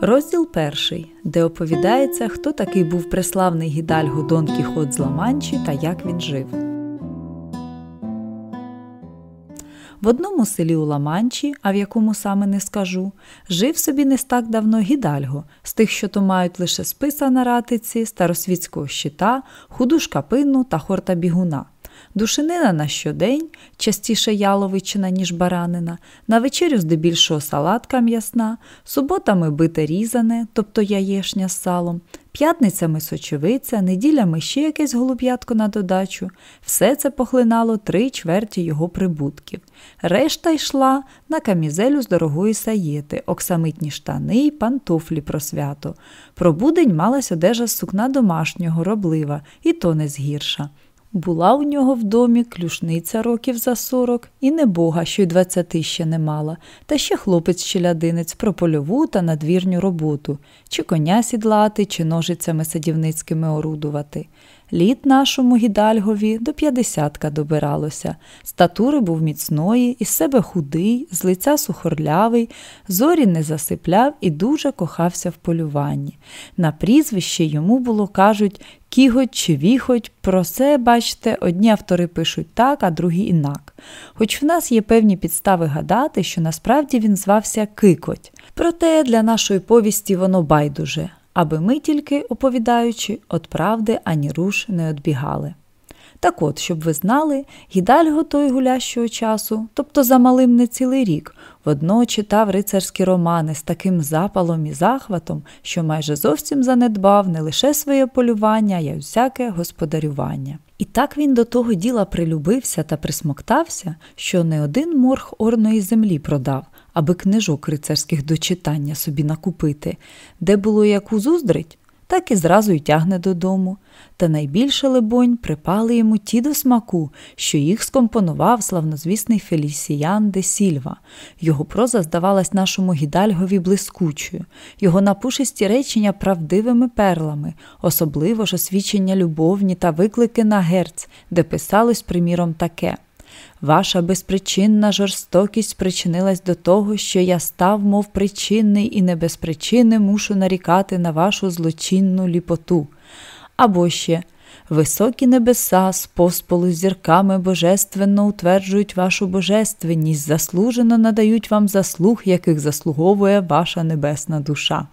Розділ перший, де оповідається, хто такий був преславний гідальго Дон Кіхот з Ламанчі та як він жив. В одному селі у Ламанчі, а в якому саме не скажу, жив собі не так давно гідальго, з тих, що то мають лише списа на ратиці, старосвітського щита, худу шкапину та хорта бігуна. Душинина на щодень, частіше яловичина, ніж баранина, на вечерю здебільшого салатка м'ясна, суботами бите різане, тобто яєшня з салом, п'ятницями сочевиця, неділями ще якесь голуб'ятко на додачу. Все це похлинало три чверті його прибутків. Решта йшла на камізелю з дорогої саєти, оксамитні штани й пантофлі про свято. Про будень малась одежа з сукна домашнього, роблива, і то не згірша. Була у нього в домі клюшниця років за сорок, і небога, що й двадцяти ще не мала, та ще хлопець-щелядинець про польову та надвірню роботу, чи коня сідлати, чи ножицями садівницькими орудувати. Літ нашому гідальгові до п'ятдесятка добиралося. Статури був міцної, із себе худий, з лиця сухорлявий, зорі не засипляв і дуже кохався в полюванні. На прізвище йому було кажуть кіготь чи віхоть. Про це, бачите, одні автори пишуть так, а другі інак. Хоч в нас є певні підстави гадати, що насправді він звався Кикоть. Проте для нашої повісті воно байдуже аби ми тільки, оповідаючи, от правди ані руш не одбігали. Так от, щоб ви знали, гідальго той гулящого часу, тобто за малим не цілий рік, водно читав рицарські романи з таким запалом і захватом, що майже зовсім занедбав не лише своє полювання, а й усяке господарювання. І так він до того діла прилюбився та присмоктався, що не один морг орної землі продав, аби книжок рицарських до читання собі накупити, де було яку зуздрить, так і зразу й тягне додому. Та найбільше, либонь, припали йому ті до смаку, що їх скомпонував славнозвісний Фелісіян де Сільва. Його проза здавалась нашому гідальгові блискучою, його напушисті речення правдивими перлами, особливо ж освічення любовні та виклики на герць, де писалось, приміром, таке. Ваша безпричинна жорстокість причинилась до того, що я став, мов причинний, і не без причини мушу нарікати на вашу злочинну ліпоту. Або ще високі небеса з посполу зірками божественно утверджують вашу божественність, заслужено надають вам заслуг, яких заслуговує ваша небесна душа.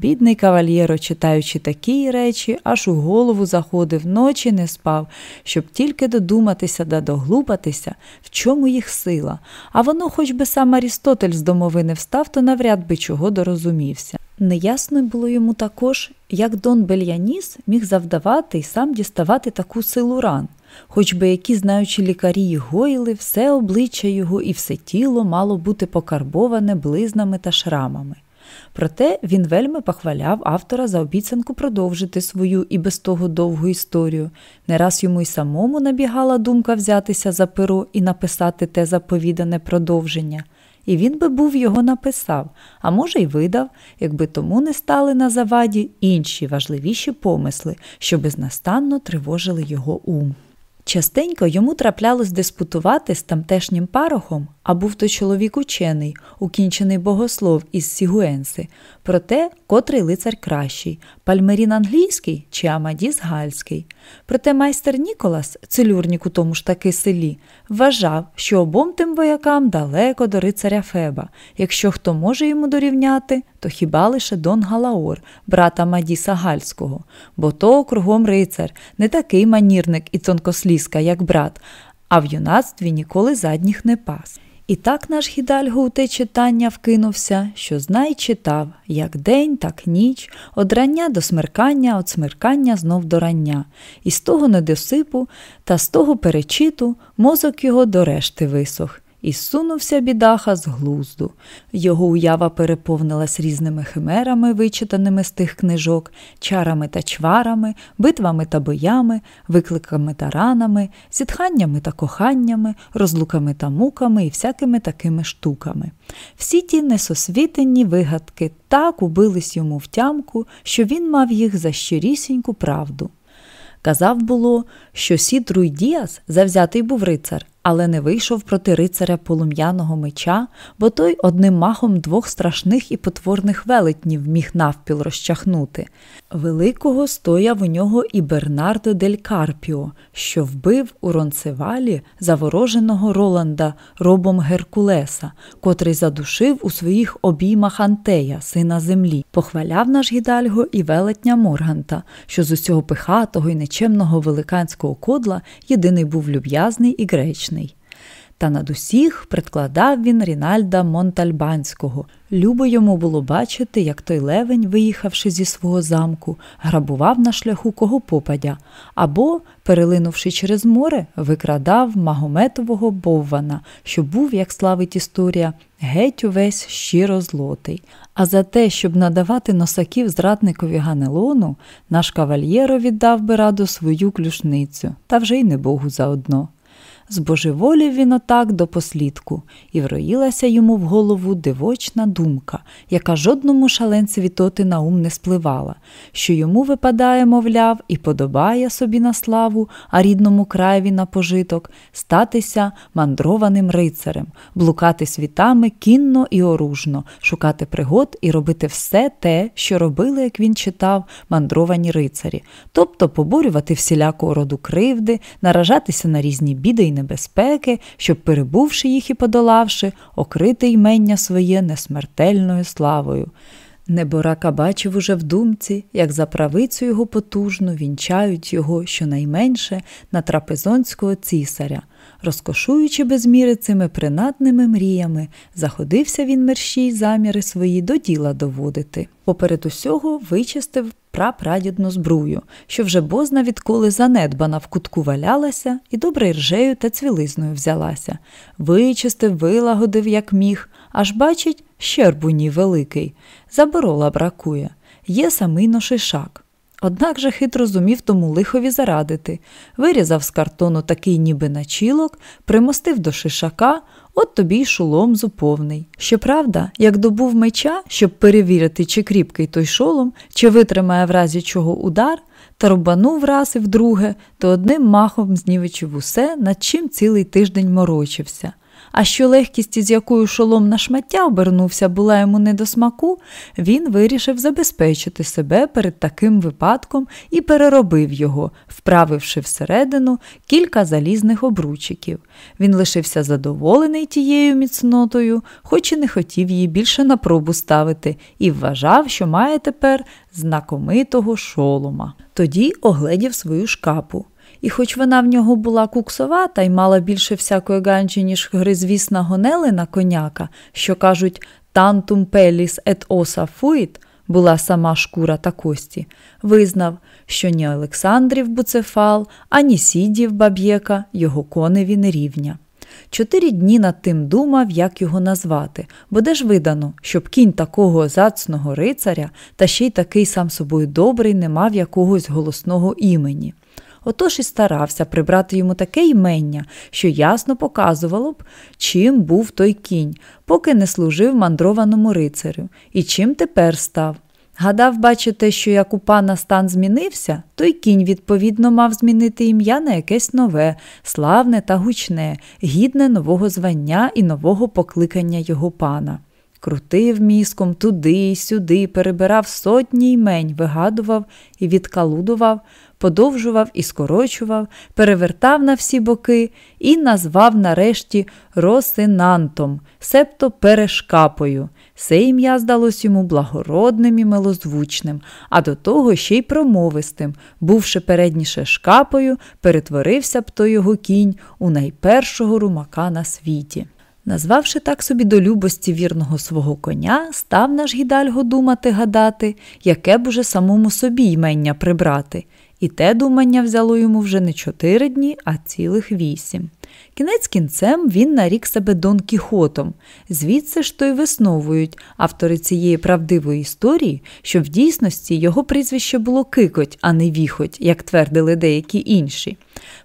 Бідний кавальєро, читаючи такі речі, аж у голову заходив, ночі не спав, щоб тільки додуматися да доглупатися, в чому їх сила. А воно, хоч би сам Арістотель з домовини встав, то навряд би чого дорозумівся. Неясно було йому також, як Дон Бельяніс міг завдавати і сам діставати таку силу ран. Хоч би які знаючі лікарі й гоїли, все обличчя його і все тіло мало бути покарбоване близнами та шрамами. Проте він вельми похваляв автора за обіцянку продовжити свою і без того довгу історію. Не раз йому й самому набігала думка взятися за перо і написати те заповідане продовження. І він би був його написав, а може, й видав, якби тому не стали на заваді інші важливіші помисли, що безнастанно тривожили його ум. Частенько йому траплялось диспутувати з тамтешнім парохом, а був то чоловік учений, укінчений богослов із Сігуенси, про те, котрий лицар кращий пальмерін англійський чи Амадіс Гальський. Проте майстер Ніколас, целюрнік у тому ж таки селі, вважав, що обом тим воякам далеко до рицаря Феба. Якщо хто може йому дорівняти, то хіба лише Дон Галаор, брата Мадіса Гальського, бо то кругом рицар, не такий манірник і тонкослізка, як брат, а в юнацтві ніколи задніх не пас. І так наш Хідальго у те читання вкинувся, що знай читав, як день, так ніч, од рання до смеркання, од смеркання знов до рання, і з того недосипу та з того перечиту мозок його до решти висох. І сунувся бідаха з глузду. Його уява переповнилась різними химерами, вичитаними з тих книжок, чарами та чварами, битвами та боями, викликами та ранами, зітханнями та коханнями, розлуками та муками і всякими такими штуками. Всі ті несосвітенні вигадки так убились йому в тямку, що він мав їх за щирісіньку правду. Казав було, що Сідруй Діас, завзятий був рицар, але не вийшов проти рицаря полум'яного меча, бо той одним махом двох страшних і потворних велетнів міг навпіл розчахнути. Великого стояв у нього і Бернардо дель Карпіо, що вбив у Ронцевалі завороженого Роланда робом Геркулеса, котрий задушив у своїх обіймах Антея, сина землі. Похваляв наш гідальго і велетня Морганта, що з усього пихатого і нечемного великанського кодла єдиний був люб'язний і гречний. Та над усіх предкладав він Рінальда Монтальбанського. Любо йому було бачити, як той левень, виїхавши зі свого замку, грабував на шляху кого попадя, або, перелинувши через море, викрадав магометового боввана, що був, як славить історія, геть увесь щиро злотий. А за те, щоб надавати носаків зрадникові Ганелону, наш кавальєро віддав би раду свою клюшницю, та вже й не Богу заодно. Збожеволів він отак до послідку, і вроїлася йому в голову дивочна думка, яка жодному шаленцеві тоти на ум не спливала, що йому випадає, мовляв, і подобає собі на славу, а рідному краєві на пожиток, статися мандрованим рицарем, блукати світами кінно і оружно, шукати пригод і робити все те, що робили, як він читав, мандровані рицарі, тобто поборювати всілякого роду кривди, наражатися на різні біди й небезпеки, щоб, перебувши їх і подолавши, окрити ймення своє несмертельною славою. Неборака бачив уже в думці, як за правицю його потужну вінчають його щонайменше на трапезонського цісаря. Розкошуючи без міри цими принадними мріями, заходився він мерщій заміри свої до діла доводити. Поперед усього вичистив прапрадідну збрую, що вже бозна відколи занедбана в кутку валялася і добре ржею та цвілизною взялася. Вичистив, вилагодив, як міг, аж бачить, щербуній великий. Заборола бракує. Є самий ношишак. Однак же хитро зумів тому лихові зарадити, вирізав з картону такий ніби начілок, примостив до шишака, от тобі й шолом зуповний. Щоправда, як добув меча, щоб перевірити, чи кріпкий той шолом, чи витримає в разі чого удар, та рубанув раз і вдруге, то одним махом знівечив усе, над чим цілий тиждень морочився. А що легкість, із якою шолом на шмаття обернувся, була йому не до смаку, він вирішив забезпечити себе перед таким випадком і переробив його, вправивши всередину кілька залізних обручиків. Він лишився задоволений тією міцнотою, хоч і не хотів її більше на пробу ставити, і вважав, що має тепер знакомитого шолома. Тоді огледів свою шкапу. І хоч вона в нього була куксовата й мала більше всякої ганчі, ніж гризвісна гонелина коняка, що кажуть тантум пеліс ет оса фуїт, була сама шкура та кості, визнав, що ні Олександрів Буцефал, ані Сідів Баб'єка його коневі не рівня. Чотири дні над тим думав, як його назвати, бо де ж видано, щоб кінь такого зацного рицаря та ще й такий сам собою добрий не мав якогось голосного імені. Отож і старався прибрати йому таке ймення, що ясно показувало б, чим був той кінь, поки не служив мандрованому рицарю, і чим тепер став. Гадав, бачите, що як у пана стан змінився, той кінь, відповідно, мав змінити ім'я на якесь нове, славне та гучне, гідне нового звання і нового покликання його пана. Крутив міском туди й сюди, перебирав сотні ймень, вигадував і відкалудував, подовжував і скорочував, перевертав на всі боки і назвав нарешті Росинантом, себто перешкапою. Це ім'я здалось йому благородним і милозвучним, а до того ще й промовистим, бувши передніше шкапою, перетворився б то його кінь у найпершого румака на світі. Назвавши так собі до любості вірного свого коня, став наш гідальго думати гадати, яке б уже самому собі ймення прибрати, і те думання взяло йому вже не чотири дні, а цілих вісім. Кінець кінцем він нарік себе Дон Кіхотом, звідси ж то й висновують автори цієї правдивої історії, що в дійсності його прізвище було Кикоть, а не віхоть, як твердили деякі інші.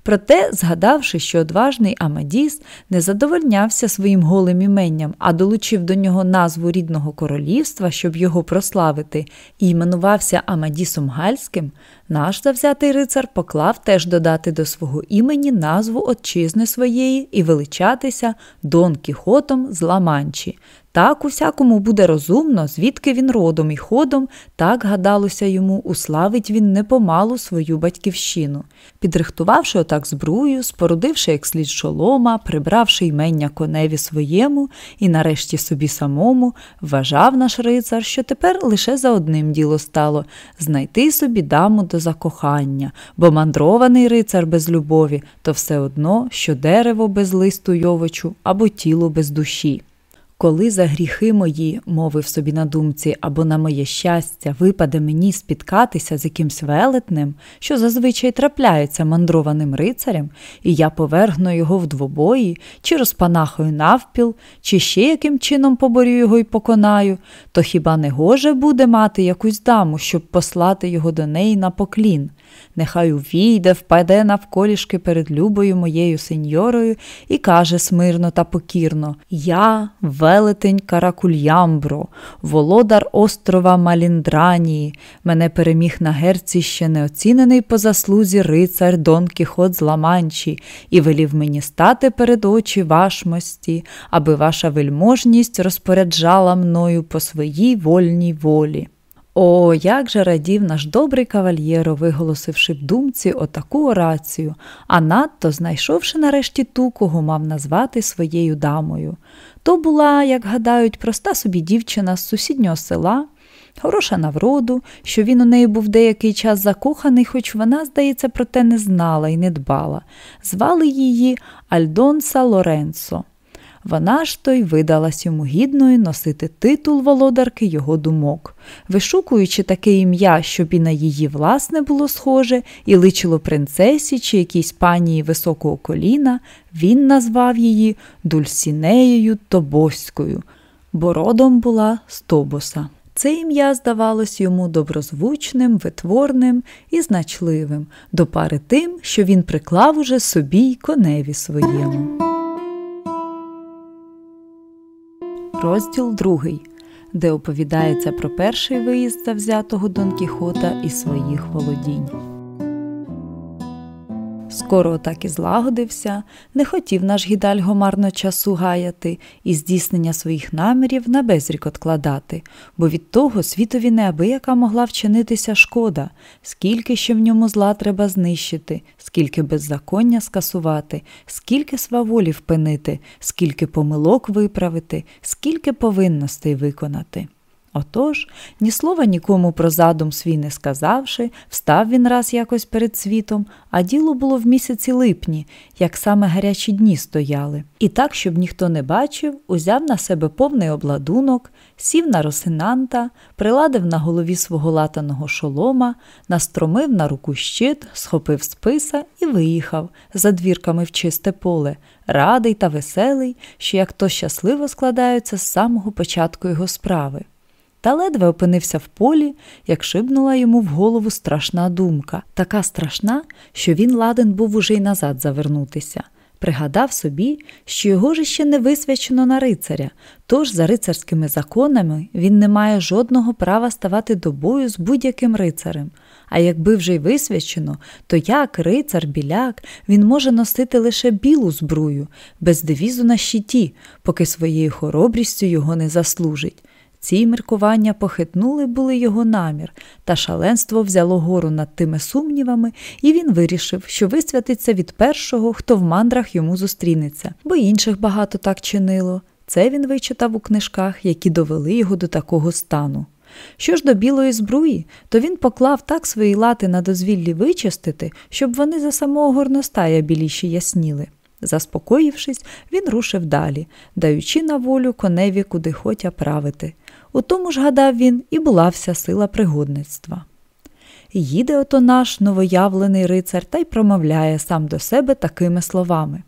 Проте, згадавши, що одважний Амадіс не задовольнявся своїм голим іменням, а долучив до нього назву рідного королівства, щоб його прославити, і іменувався Амадісом Гальським, наш завзятий рицар поклав теж додати до свого імені назву отчизни своєї і величатися Дон Кіхотом з Ламанчі, так усякому буде розумно, звідки він родом і ходом, так гадалося йому, уславить він непомалу свою батьківщину. Підрихтувавши отак збрую, спорудивши як слід шолома, прибравши ймення коневі своєму і нарешті собі самому, вважав наш рицар, що тепер лише за одним діло стало знайти собі даму до закохання, бо мандрований рицар без любові то все одно, що дерево без листу й овочу або тіло без душі. Коли за гріхи мої, мовив собі на думці, або на моє щастя, випаде мені спіткатися з якимсь велетнем, що зазвичай трапляється мандрованим рицарем, і я повергну його в двобої, чи розпанахаю навпіл, чи ще яким чином поборю його і поконаю, то хіба не гоже буде мати якусь даму, щоб послати його до неї на поклін? Нехай увійде, впаде навколішки перед любою моєю сеньорою і каже смирно та покірно Я, велетень Каракульямбро, володар острова Маліндранії, мене переміг на герці ще неоцінений по заслузі рицар Дон Кіхот з Ламанчі, і велів мені стати перед очі вашмості, аби ваша вельможність розпоряджала мною по своїй вольній волі. О, як же радів наш добрий кавальєро, виголосивши в думці отаку орацію, а надто знайшовши нарешті ту, кого мав назвати своєю дамою. То була, як гадають, проста собі дівчина з сусіднього села, хороша на вроду, що він у неї був деякий час закоханий, хоч вона, здається, про те не знала і не дбала. Звали її Альдонса Лоренцо. Вона ж то й видалась йому гідною носити титул володарки його думок, вишукуючи таке ім'я, щоб і на її власне було схоже, і личило принцесі чи якійсь панії високого коліна, він назвав її Дульсінеєю Тобоською, бо родом була з Тобоса. Це ім'я здавалось йому доброзвучним, витворним і значливим, до пари тим, що він приклав уже собі й коневі своєму. Розділ другий, де оповідається про перший виїзд завзятого Дон Кіхота і своїх володінь. Скоро так і злагодився, не хотів наш гідальго марно часу гаяти і здійснення своїх намірів на безрік откладати, бо від того світові неабияка могла вчинитися шкода, скільки ще в ньому зла треба знищити, скільки беззаконня скасувати, скільки сваволі впинити, скільки помилок виправити, скільки повинностей виконати. Отож, ні слова нікому про задум свій не сказавши, встав він раз якось перед світом, а діло було в місяці липні, як саме гарячі дні стояли. І так, щоб ніхто не бачив, узяв на себе повний обладунок, сів на росинанта, приладив на голові свого латаного шолома, настромив на руку щит, схопив списа і виїхав за двірками в чисте поле, радий та веселий, що як то щасливо складаються з самого початку його справи та ледве опинився в полі, як шибнула йому в голову страшна думка, така страшна, що він ладен був уже й назад завернутися. Пригадав собі, що його ж ще не висвячено на рицаря, тож за рицарськими законами він не має жодного права ставати до бою з будь-яким рицарем. А якби вже й висвячено, то як рицар біляк він може носити лише білу збрую, без девізу на щиті, поки своєю хоробрістю його не заслужить. Ці міркування похитнули були його намір, та шаленство взяло гору над тими сумнівами, і він вирішив, що висвятиться від першого, хто в мандрах йому зустрінеться, бо інших багато так чинило. Це він вичитав у книжках, які довели його до такого стану. Що ж до білої збруї, то він поклав так свої лати на дозвіллі вичистити, щоб вони за самого горностая біліші ясніли. Заспокоївшись, він рушив далі, даючи на волю коневі куди хотя правити. У тому ж, гадав він, і була вся сила пригодництва. Їде ото наш новоявлений рицар та й промовляє сам до себе такими словами.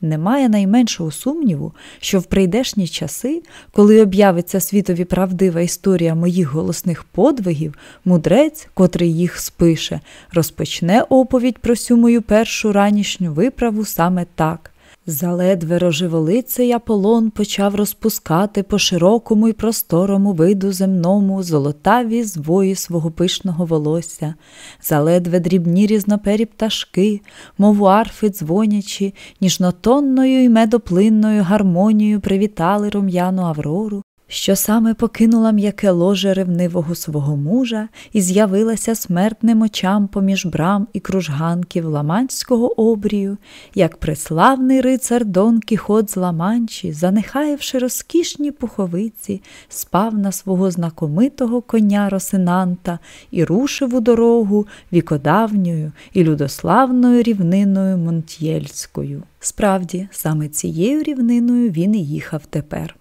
Немає найменшого сумніву, що в прийдешні часи, коли об'явиться світові правдива історія моїх голосних подвигів, мудрець, котрий їх спише, розпочне оповідь про сю мою першу ранішню виправу саме так. Заледве рожеволицей Аполлон почав розпускати по широкому й просторому виду земному золотаві звої свого пишного волосся, заледве дрібні різнопері пташки, мову арфи дзвонячи, ніжнотонною й медоплинною гармонією привітали рум'яну Аврору, що саме покинула м'яке ложе ревнивого свого мужа і з'явилася смертним очам поміж брам і кружганків Ламанського обрію, як преславний рицар Дон Кіхот з Ламанчі, занехаєвши розкішні пуховиці, спав на свого знакомитого коня Росинанта і рушив у дорогу вікодавньою і людославною рівниною Монтєльською. Справді, саме цією рівниною він і їхав тепер.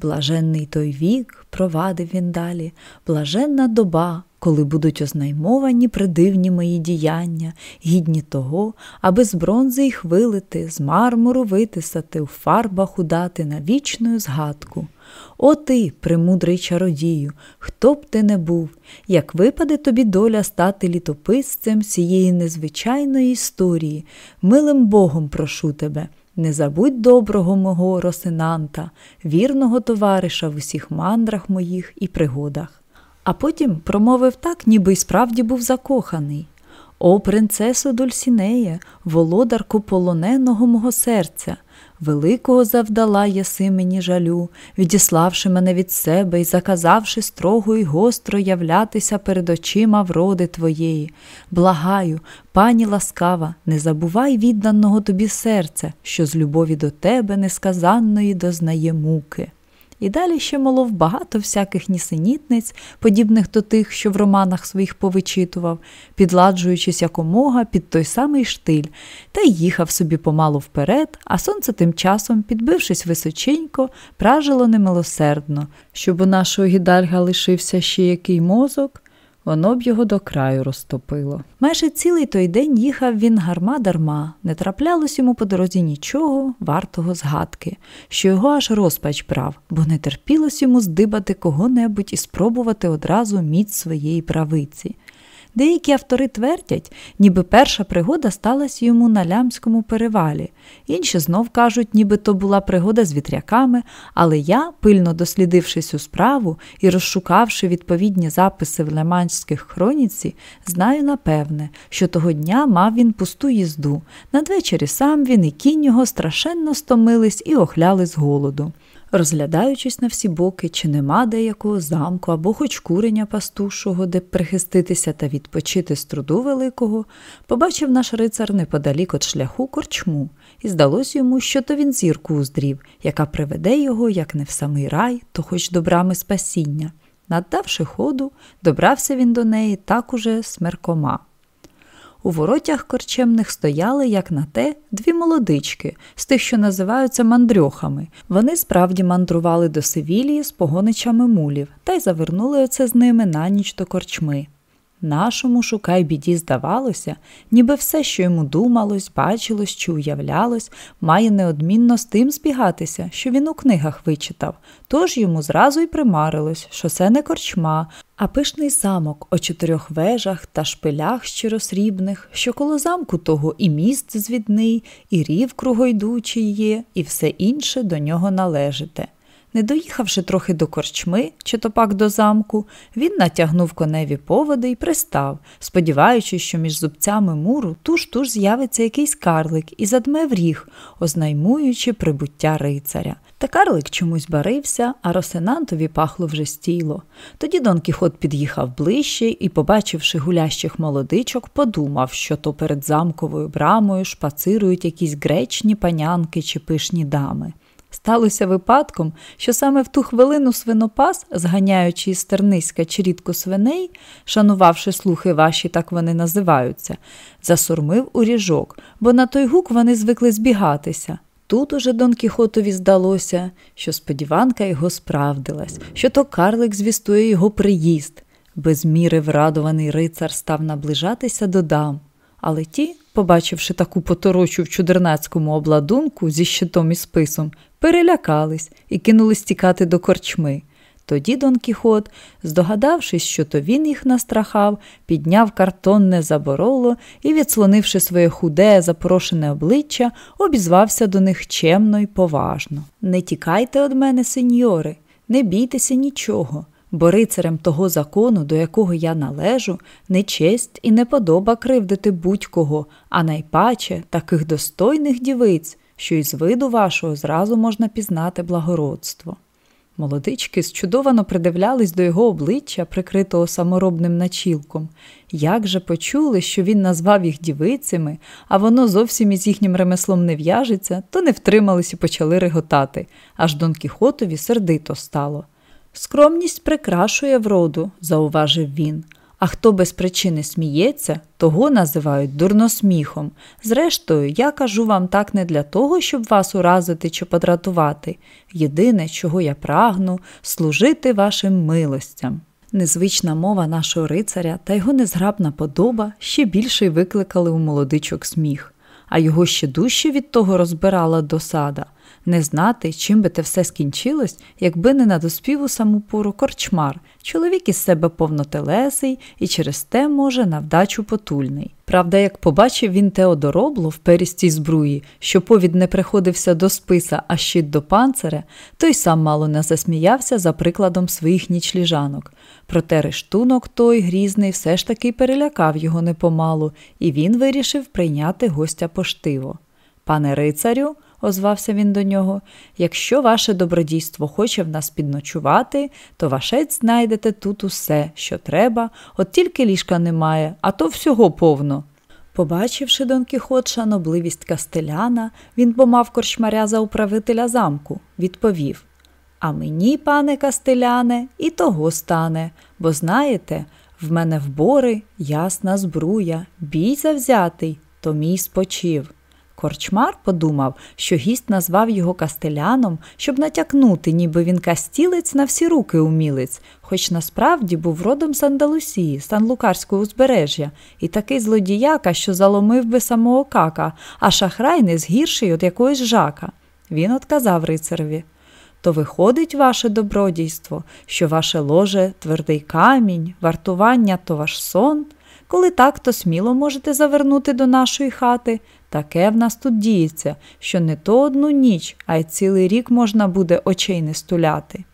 Блаженний той вік, провадив він далі, блаженна доба, коли будуть ознаймовані придивні мої діяння, гідні того, аби з бронзи їх вилити, з мармуру витисати, у фарбах удати на вічну згадку. О ти, премудрий чародію, хто б ти не був, як випаде тобі доля стати літописцем цієї незвичайної історії, милим Богом прошу тебе. Не забудь доброго мого Росинанта, вірного товариша в усіх мандрах моїх і пригодах. А потім промовив так, ніби й справді був закоханий. О, принцесо Дульсінеє, володарку полоненого мого серця, великого завдала єси мені жалю, відіславши мене від себе і заказавши строго і гостро являтися перед очима вроди твоєї. Благаю, пані ласкава, не забувай відданого тобі серця, що з любові до тебе несказанної дознає муки. І далі ще молов багато всяких нісенітниць, подібних до тих, що в романах своїх повичитував, підладжуючись якомога під той самий штиль, та їхав собі помалу вперед, а сонце тим часом, підбившись височенько, пражило немилосердно, щоб у нашого гідальга лишився ще який мозок, воно б його до краю розтопило. Майже цілий той день їхав він гарма дарма, не траплялось йому по дорозі нічого, вартого згадки, що його аж розпач брав, бо не терпілось йому здибати кого-небудь і спробувати одразу міць своєї правиці. Деякі автори твердять, ніби перша пригода сталася йому на лямському перевалі, інші знов кажуть, ніби то була пригода з вітряками, але я, пильно дослідивши цю справу і розшукавши відповідні записи в леманських хроніці, знаю напевне, що того дня мав він пусту їзду. Надвечері сам він і кінь його страшенно стомились і охляли з голоду. Розглядаючись на всі боки, чи нема деякого замку або хоч куреня пастушого, де прихиститися та відпочити з труду великого, побачив наш рицар неподалік від шляху корчму, і здалось йому, що то він зірку уздрів, яка приведе його, як не в самий рай, то хоч до брами спасіння. Наддавши ходу, добрався він до неї так уже смеркома. У воротях корчемних стояли, як на те, дві молодички, з тих, що називаються мандрьохами. Вони справді мандрували до Севілії з погоничами мулів та й завернули оце з ними на ніч до корчми. Нашому шукай біді здавалося, ніби все, що йому думалось, бачилось чи уявлялось, має неодмінно з тим збігатися, що він у книгах вичитав, тож йому зразу й примарилось, що це не корчма, а пишний замок о чотирьох вежах та шпилях щиросрібних, що коло замку того і міст звідний, і рів кругойдучий є, і все інше до нього належите. Не доїхавши трохи до корчми, чи то пак до замку, він натягнув коневі поводи і пристав, сподіваючись, що між зубцями муру туж туж з'явиться якийсь карлик і задме в ріг, ознаймуючи прибуття рицаря. Та карлик чомусь барився, а Росинантові пахло вже стіло. Тоді Дон Кіхот під'їхав ближче і, побачивши гулящих молодичок, подумав, що то перед замковою брамою шпацирують якісь гречні панянки чи пишні дами. Сталося випадком, що саме в ту хвилину свинопас, зганяючи із Терниська чрідку свиней, шанувавши слухи ваші, так вони називаються, засурмив у ріжок, бо на той гук вони звикли збігатися. Тут уже Дон Кіхотові здалося, що сподіванка його справдилась, що то карлик звістує його приїзд. Без міри врадований рицар став наближатися до дам, але ті, побачивши таку поторочу в чудернацькому обладунку зі щитом і списом, перелякались і кинулись тікати до корчми. Тоді Дон Кіхот, здогадавшись, що то він їх настрахав, підняв картонне забороло і, відслонивши своє худе, запорошене обличчя, обізвався до них чемно й поважно. Не тікайте од мене, сеньори, не бійтеся нічого, бо рицарем того закону, до якого я належу, не честь і не подоба кривдити будь-кого, а найпаче таких достойних дівиць, що із виду вашого зразу можна пізнати благородство. Молодички зчудовано придивлялись до його обличчя, прикритого саморобним начілком. Як же почули, що він назвав їх дівицями, а воно зовсім із їхнім ремеслом не в'яжеться, то не втримались і почали реготати, аж Дон Кіхотові сердито стало. Скромність прикрашує вроду, зауважив він. А хто без причини сміється, того називають дурносміхом. Зрештою, я кажу вам так не для того, щоб вас уразити чи подратувати. Єдине, чого я прагну, служити вашим милостям. Незвична мова нашого рицаря та його незграбна подоба ще більше викликали у молодичок сміх, а його ще дужче від того розбирала досада не знати, чим би те все скінчилось, якби не надоспів у саму пору корчмар. Чоловік із себе повнотелесий і через те, може, на вдачу потульний. Правда, як побачив він те одоробло в перістій збруї, що повід не приходився до списа, а щит до панциря, той сам мало не засміявся за прикладом своїх нічліжанок. Проте рештунок той грізний все ж таки перелякав його непомалу, і він вирішив прийняти гостя поштиво. Пане рицарю, озвався він до нього, якщо ваше добродійство хоче в нас підночувати, то вашець знайдете тут усе, що треба, от тільки ліжка немає, а то всього повно. Побачивши Дон Кіхот шанобливість кастеляна, він помав корчмаря за управителя замку, відповів А мені, пане кастеляне, і того стане, бо знаєте, в мене вбори, ясна збруя, бій завзятий, то мій спочив. Корчмар подумав, що гість назвав його кастеляном, щоб натякнути, ніби він кастілець на всі руки умілець, хоч насправді був родом з Андалусії, Сан-Лукарського узбережжя, і такий злодіяка, що заломив би самого кака, а шахрай не згірший від якогось жака. Він отказав рицареві. То виходить ваше добродійство, що ваше ложе твердий камінь, вартування то ваш сон. Коли так, то сміло можете завернути до нашої хати. Таке в нас тут діється, що не то одну ніч, а й цілий рік можна буде очей не стуляти.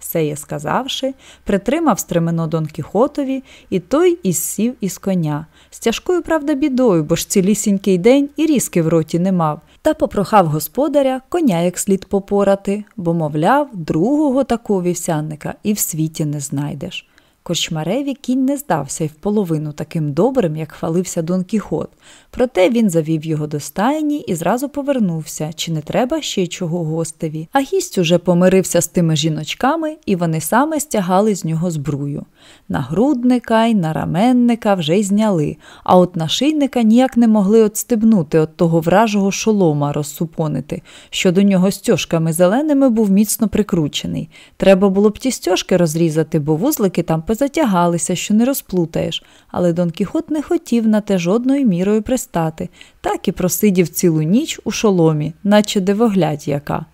Сеє сказавши, притримав стремено Дон Кіхотові, і той із сів із коня, з тяжкою, правда, бідою, бо ж цілісінький день і різки в роті не мав, та попрохав господаря коня як слід попорати, бо, мовляв, другого такого вівсянника і в світі не знайдеш. Корчмареві кінь не здався й в половину таким добрим, як хвалився Дон Кіхот. Проте він завів його до стайні і зразу повернувся, чи не треба ще чого гостеві. А гість уже помирився з тими жіночками, і вони саме стягали з нього збрую. Нагрудника й нараменника вже й зняли, а от нашийника ніяк не могли отстебнути от того вражого шолома розсупонити, що до нього стьожками зеленими був міцно прикручений. Треба було б ті стьожки розрізати, бо вузлики там позатягалися, що не розплутаєш, але Дон Кіхот не хотів на те жодною мірою пристати, так і просидів цілу ніч у шоломі, наче дивоглядь яка.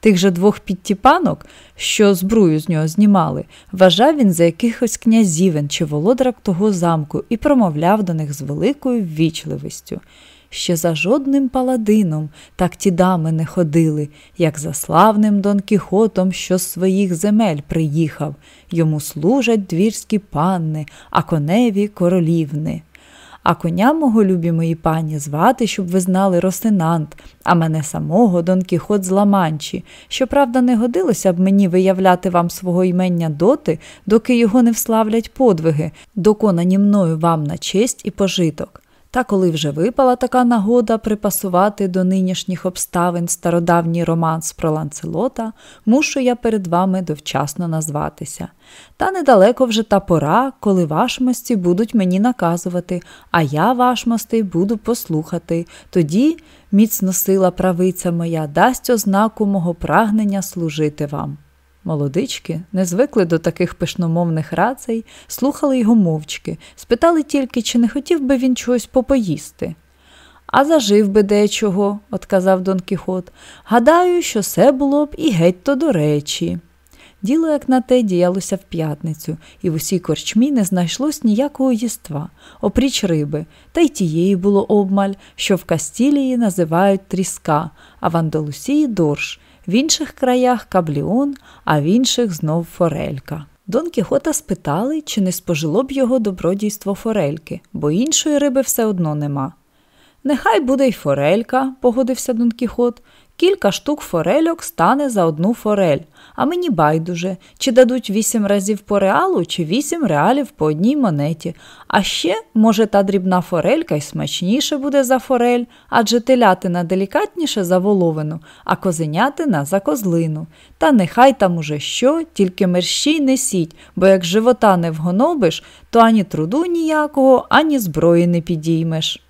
Тих же двох підтіпанок, що збрую з нього знімали, вважав він за якихось князівен чи володарок того замку і промовляв до них з великою ввічливістю. Ще за жодним паладином так ті дами не ходили, як за славним Дон Кіхотом, що з своїх земель приїхав. Йому служать двірські панни, а коневі королівни. А коня мого любі мої пані звати, щоб ви знали Росинант, а мене самого Дон Кіхот з Ламанчі. Щоправда, не годилося б мені виявляти вам свого імення доти, доки його не вславлять подвиги, доконані мною вам на честь і пожиток. Та коли вже випала така нагода припасувати до нинішніх обставин стародавній романс про ланцелота, мушу я перед вами довчасно назватися. Та недалеко вже та пора, коли вашмості будуть мені наказувати, а я вашмости буду послухати. Тоді міцно сила правиця моя дасть ознаку мого прагнення служити вам. Молодички не звикли до таких пишномовних рацей, слухали його мовчки, спитали тільки, чи не хотів би він чогось попоїсти. А зажив би дечого, отказав Дон Кіхот. Гадаю, що все було б і геть то до речі. Діло, як на те, діялося в п'ятницю, і в усій корчмі не знайшлось ніякого їства, опріч риби, та й тієї було обмаль, що в Кастілії називають тріска, а в Андалусії дорж, в інших краях кабліон, а в інших знов форелька. Дон Кіхота спитали, чи не спожило б його добродійство форельки, бо іншої риби все одно нема. Нехай буде й форелька, погодився Дон Кіхот. Кілька штук форельок стане за одну форель, а мені байдуже, чи дадуть вісім разів по реалу, чи вісім реалів по одній монеті. А ще, може, та дрібна форелька й смачніше буде за форель, адже телятина делікатніше за воловину, а козенятина за козлину. Та нехай там уже що, тільки мерщій несіть, бо як живота не вгонобиш, то ані труду ніякого, ані зброї не підіймеш.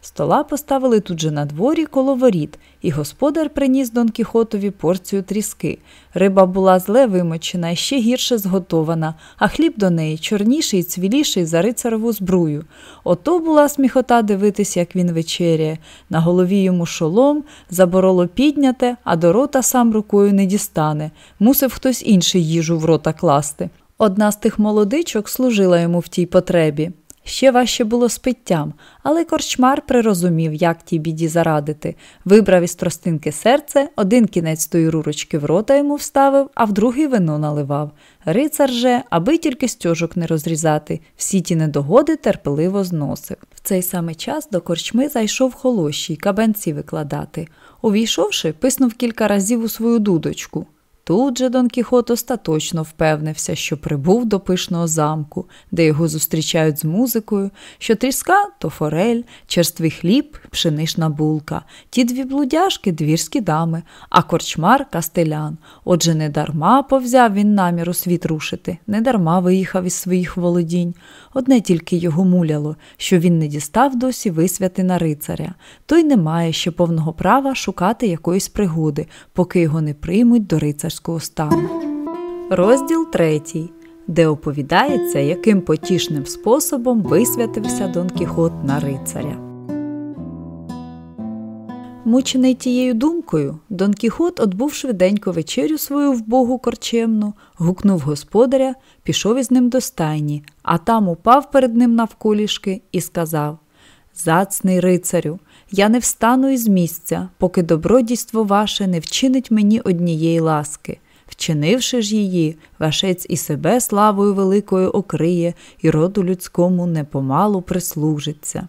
Стола поставили тут же на дворі коло воріт, і господар приніс Дон Кіхотові порцію тріски. Риба була зле вимочена і ще гірше зготована, а хліб до неї чорніший і цвіліший за рицарову збрую. Ото була сміхота дивитись, як він вечеряє. На голові йому шолом, забороло підняте, а до рота сам рукою не дістане. Мусив хтось інший їжу в рота класти. Одна з тих молодичок служила йому в тій потребі. Ще важче було з питтям, але корчмар прирозумів, як тій біді зарадити. Вибрав із тростинки серце, один кінець тої рурочки в рота йому вставив, а в другий вино наливав. Рицар же, аби тільки стьожок не розрізати, всі ті недогоди терпеливо зносив. В цей самий час до корчми зайшов холощий, кабанці викладати. Увійшовши, писнув кілька разів у свою дудочку. Тут же Дон Кіхот остаточно впевнився, що прибув до пишного замку, де його зустрічають з музикою, що тріска то форель, черствий хліб, пшенична булка, ті дві блудяшки двірські дами, а корчмар кастелян. Отже, не дарма повзяв він намір у світ рушити, не дарма виїхав із своїх володінь. Одне тільки його муляло, що він не дістав досі висвяти на рицаря. Той не має ще повного права шукати якоїсь пригоди, поки його не приймуть до рицарського стану. Розділ третій, де оповідається, яким потішним способом висвятився Дон Кіхот на рицаря. Мучений тією думкою, Дон Кіхот отбув швиденько вечерю свою вбогу корчемну, гукнув господаря, пішов із ним до стайні, а там упав перед ним навколішки і сказав Зацний рицарю, я не встану із місця, поки добродійство ваше не вчинить мені однієї ласки. Вчинивши ж її, вашець і себе славою великою окриє, і роду людському непомалу прислужиться.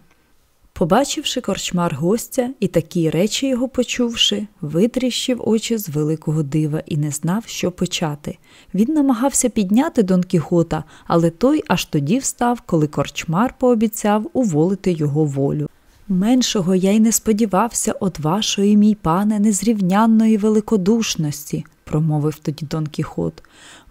Побачивши корчмар гостя і такі речі його почувши, витріщив очі з великого дива і не знав, що почати. Він намагався підняти Дон Кіхота, але той аж тоді встав, коли корчмар пообіцяв уволити його волю. Меншого я й не сподівався от вашої, мій пане, незрівнянної великодушності, промовив тоді Дон Кіхот.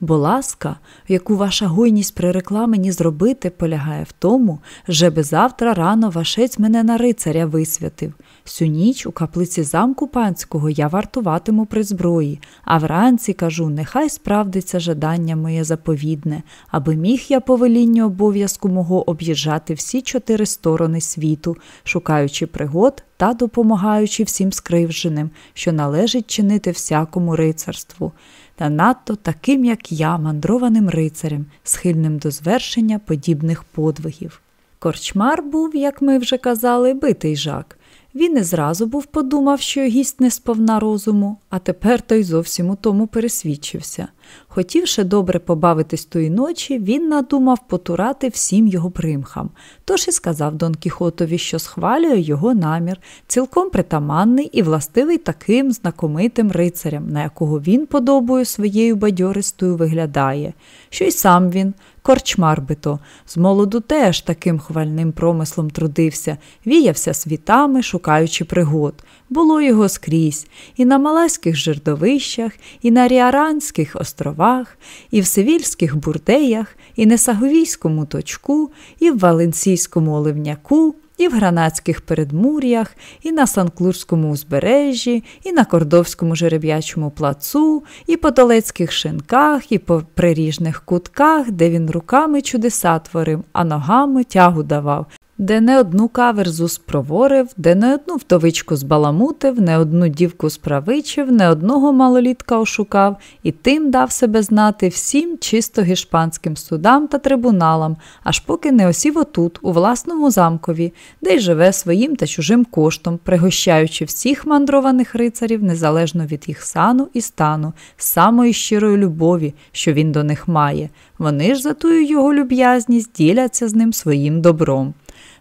Бо ласка, яку ваша гойність прирекла мені зробити, полягає в тому, щоби завтра рано вашець мене на рицаря висвятив. Всю ніч у каплиці замку панського я вартуватиму при зброї, а вранці кажу, нехай справдиться жадання моє заповідне, аби міг я по велінню обов'язку мого об'їжджати всі чотири сторони світу, шукаючи пригод та допомагаючи всім скривженим, що належить чинити всякому рицарству та надто таким, як я, мандрованим рицарем, схильним до звершення подібних подвигів. Корчмар був, як ми вже казали, битий жак. Він і зразу був подумав, що гість не сповна розуму, а тепер той зовсім у тому пересвідчився. Хотівши добре побавитись тої ночі, він надумав потурати всім його примхам, тож і сказав Дон Кіхотові, що схвалює його намір, цілком притаманний і властивий таким знакомитим рицарям, на якого він подобою своєю бадьористою виглядає, що й сам він, корчмар би то, з молоду теж таким хвальним промислом трудився, віявся світами, шукаючи пригод. Було його скрізь і на Малайських жердовищах, і на Ріаранських островах, і в Севільських бурдеях, і на Саговійському точку, і в Валенційському оливняку, і в гранатських передмур'ях, і на Санклурському узбережжі, і на Кордовському жереб'ячому плацу, і по Толецьких шинках, і по приріжних кутках, де він руками чудеса творив, а ногами тягу давав. Де не одну каверзу спроворив, де не одну вдовичку збаламутив, не одну дівку справичив, не одного малолітка ошукав і тим дав себе знати всім чисто гішпанським судам та трибуналам, аж поки не осів отут, у власному замкові, де й живе своїм та чужим коштом, пригощаючи всіх мандрованих рицарів незалежно від їх сану і стану, самої щирої любові, що він до них має. Вони ж за тую його люб'язність діляться з ним своїм добром.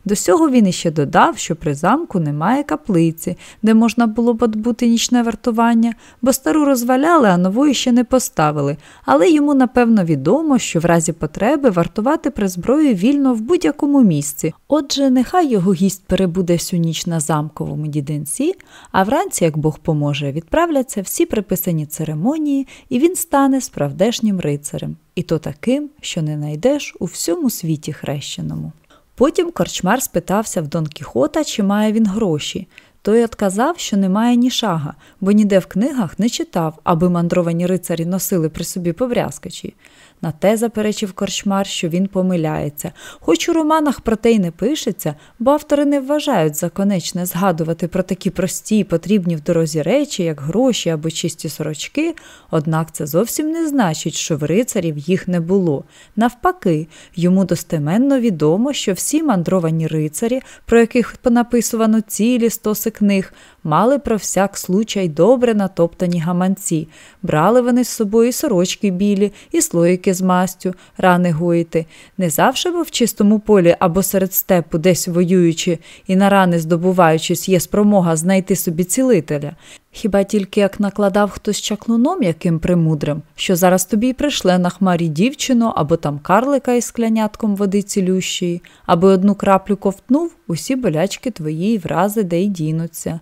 До цього він іще додав, що при замку немає каплиці, де можна було б отбути нічне вартування, бо стару розваляли, а нової ще не поставили, але йому напевно відомо, що в разі потреби вартувати при зброї вільно в будь-якому місці. Отже, нехай його гість перебуде всю ніч на замковому дідинці, а вранці, як Бог поможе, відправляться всі приписані церемонії, і він стане справдешнім рицарем, і то таким, що не найдеш у всьому світі хрещеному. Потім корчмар спитався в Дон Кіхота, чи має він гроші. Той отказав, що немає ні шага, бо ніде в книгах не читав, аби мандровані рицарі носили при собі поврязкачі. На те заперечив корчмар, що він помиляється, хоч у романах про те й не пишеться, бо автори не вважають за конечне згадувати про такі прості, потрібні в дорозі речі, як гроші або чисті сорочки, однак це зовсім не значить, що в рицарів їх не було. Навпаки, йому достеменно відомо, що всі мандровані рицарі, про яких понаписувано цілі стоси книг, мали про всяк случай добре натоптані гаманці, брали вони з собою і сорочки білі, і слоїки з мастю, рани гоїти, не завше бо в чистому полі або серед степу, десь воюючи і на рани здобуваючись, є спромога знайти собі цілителя. Хіба тільки як накладав хтось чаклуном яким премудрим, що зараз тобі й прийшле на хмарі дівчину або там карлика із склянятком води цілющої, аби одну краплю ковтнув, усі болячки твої й врази де й дінуться.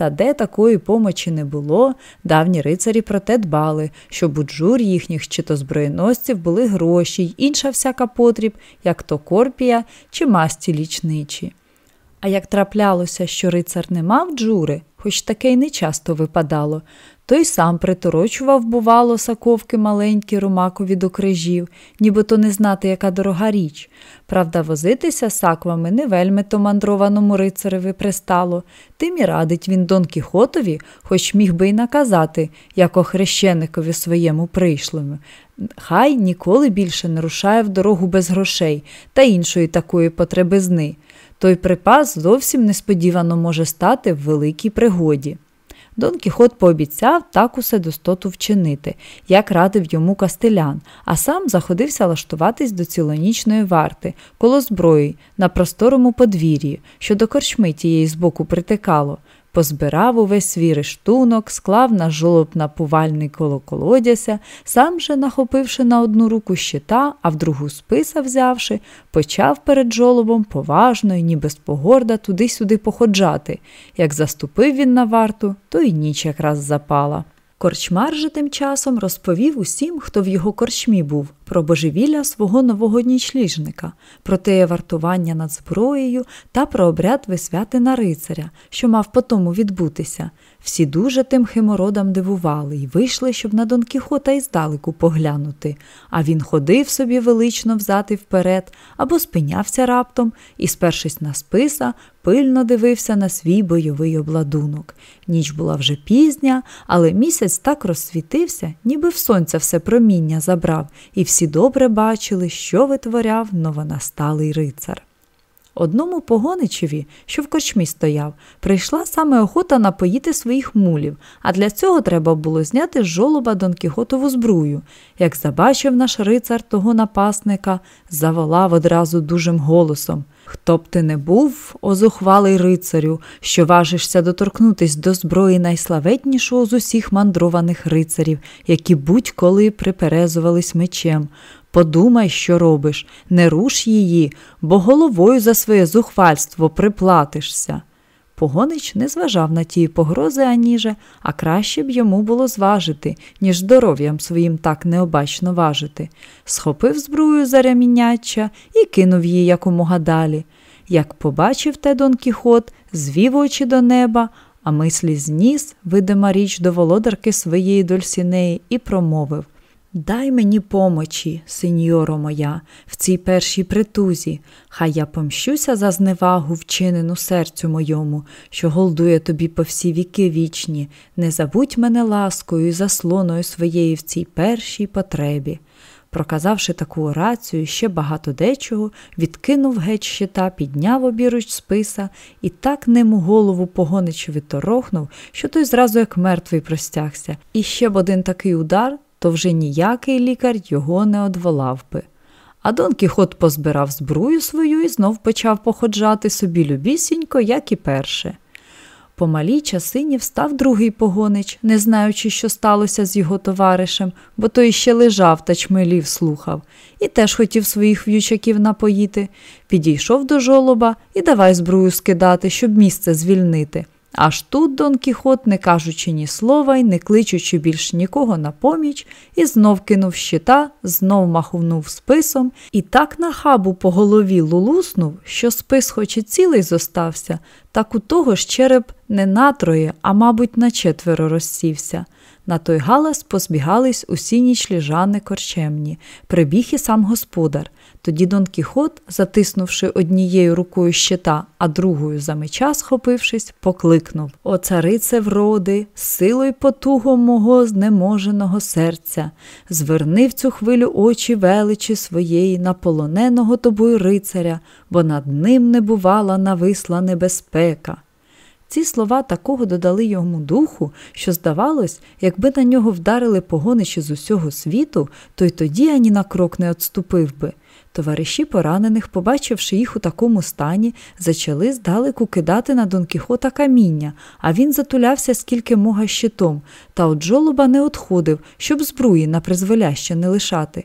Та де такої помочі не було, давні рицарі про те дбали, щоб у джур їхніх чи то зброєносців були гроші й інша всяка потріб, як то корпія чи масті лічничі. А як траплялося, що рицар не мав джури, хоч таке й не часто випадало, той сам приторочував, бувало, саковки маленькі ромакові до крижів, нібито не знати, яка дорога річ. Правда, возитися саквами не вельми то мандрованому рицареві пристало, тим і радить він Дон Кіхотові, хоч міг би й наказати, як охрещеникові своєму прийшлому. Хай ніколи більше не рушає в дорогу без грошей та іншої такої потребизни. Той припас зовсім несподівано може стати в великій пригоді. Дон Кіхот пообіцяв так усе достоту вчинити, як радив йому кастелян, а сам заходився лаштуватись до цілонічної варти, коло зброї, на просторому подвір'ї, що до корчми тієї збоку притикало. Позбирав увесь свій рештунок, склав на жолоб напувальний коло колодязя, сам же, нахопивши на одну руку щита, а в другу списа взявши, почав перед жолобом поважно і ніби з погорда туди-сюди походжати. Як заступив він на варту, то й ніч якраз запала. Корчмар же тим часом розповів усім, хто в його корчмі був, про божевілля свого нового нічліжника, про теє вартування над зброєю та про обряд висвяти на рицаря, що мав потому відбутися. Всі дуже тим химородам дивували і вийшли, щоб на Дон Кіхота й здалеку поглянути. А він ходив собі велично взад і вперед або спинявся раптом і, спершись на списа, пильно дивився на свій бойовий обладунок. Ніч була вже пізня, але місяць так розсвітився, ніби в сонця все проміння забрав, і всі добре бачили, що витворяв новонасталий рицар. Одному погоничеві, що в корчмі стояв, прийшла саме охота напоїти своїх мулів, а для цього треба було зняти з жолоба Дон Кіхотову збрую. Як забачив наш рицар того напасника, заволав одразу дужим голосом Хто б ти не був, озухвалий рицарю, що важишся доторкнутись до зброї найславетнішого з усіх мандрованих рицарів, які будь-коли приперезувались мечем. Подумай, що робиш, не руш її, бо головою за своє зухвальство приплатишся. Погонич не зважав на ті погрози аніже, а краще б йому було зважити, ніж здоров'ям своїм так необачно важити. Схопив збрую за реміняча і кинув її якомога далі. Як побачив те Дон Кіхот, звів очі до неба, а мислі зніс, видима річ до володарки своєї дольсінеї, і промовив Дай мені помочі, сеньоро моя, в цій першій притузі, хай я помщуся за зневагу, вчинену серцю моєму, що голдує тобі по всі віки вічні, не забудь мене ласкою і заслоною своєю в цій першій потребі. Проказавши таку орацію, ще багато дечого, відкинув геть щита, підняв обіруч списа і так нему голову погоничеві торохнув, що той зразу як мертвий простягся. І ще б один такий удар, то вже ніякий лікар його не одволав би. А Дон Кіхот позбирав збрую свою і знов почав походжати собі любісінько, як і перше. По малій часині встав другий погонич, не знаючи, що сталося з його товаришем, бо той ще лежав та чмелів слухав, і теж хотів своїх в'ючаків напоїти. Підійшов до жолоба і давай збрую скидати, щоб місце звільнити. Аж тут Дон Кіхот, не кажучи ні слова й не кличучи більш нікого на поміч, і знов кинув щита, знов махнув списом, і так на хабу по голові лулуснув, що спис, хоч і цілий зостався, так у того ж череп не на троє, а мабуть, на четверо розсівся. На той галас позбігались усі ніч ліжани корчемні, прибіг і сам господар. Тоді Дон Кіхот, затиснувши однією рукою щита, а другою за меча схопившись, покликнув О, царице вроди, силою потугом мого знеможеного серця, зверни в цю хвилю очі величі своєї на полоненого тобою рицаря, бо над ним не бувала нависла небезпека. Ці слова такого додали йому духу, що, здавалось, якби на нього вдарили погоничі з усього світу, то й тоді ані на крок не отступив би. Товариші поранених, побачивши їх у такому стані, зачали здалеку кидати на Дон Кіхота каміння, а він затулявся скільки мога щитом, та от жолоба не отходив, щоб збруї на призволяще не лишати.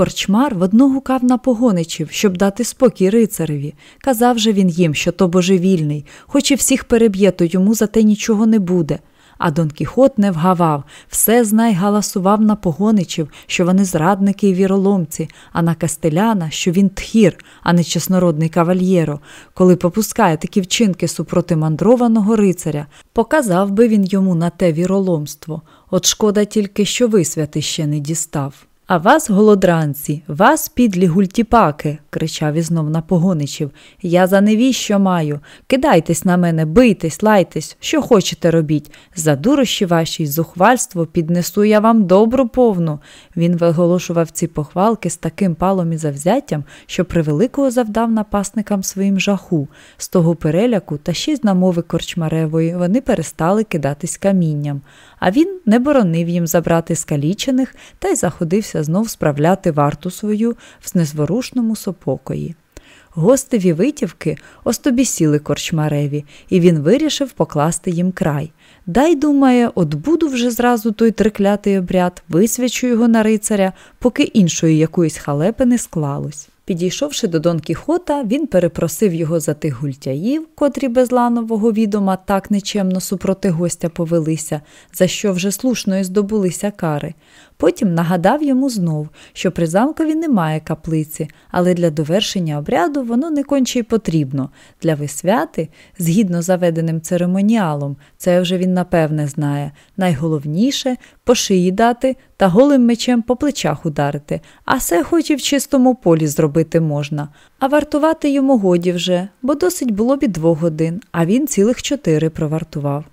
Корчмар в водно гукав на погоничів, щоб дати спокій рицареві. Казав же він їм, що то божевільний, хоч і всіх переб'є, то йому за те нічого не буде. А Дон Кіхот не вгавав, все знай галасував на погоничів, що вони зрадники і віроломці, а на Кастеляна, що він тхір, а не чеснородний кавальєро, коли попускає такі вчинки супроти мандрованого рицаря. Показав би він йому на те віроломство. От шкода тільки, що висвяти ще не дістав. А вас, голодранці, вас, підлі гультіпаки, кричав і знов на погоничів. Я за невіщо маю. Кидайтесь на мене, бийтесь, лайтесь, що хочете робіть. За дурощі ваші й зухвальство піднесу я вам добру повну. Він виголошував ці похвалки з таким палом і завзяттям, що превеликого завдав напасникам своїм жаху. З того переляку та ще з намови корчмаревої вони перестали кидатись камінням. А він не боронив їм забрати скалічених та й заходився знов справляти варту свою в знезворушному сопокої. Гостеві витівки остобісіли корчмареві, і він вирішив покласти їм край. Дай, думає, от буду вже зразу той триклятий обряд, висвячу його на рицаря, поки іншої якоїсь халепи не склалось. Підійшовши до Дон Кіхота, він перепросив його за тих гультяїв, котрі без ланового відома так нечемно супроти гостя повелися, за що вже слушно і здобулися кари. Потім нагадав йому знов, що при замкові немає каплиці, але для довершення обряду воно не конче й потрібно. Для висвяти, згідно заведеним церемоніалом, це вже він напевне знає. Найголовніше по шиї дати та голим мечем по плечах ударити, а все хоч і в чистому полі зробити можна. А вартувати йому годі вже, бо досить було б і двох годин, а він цілих чотири провартував.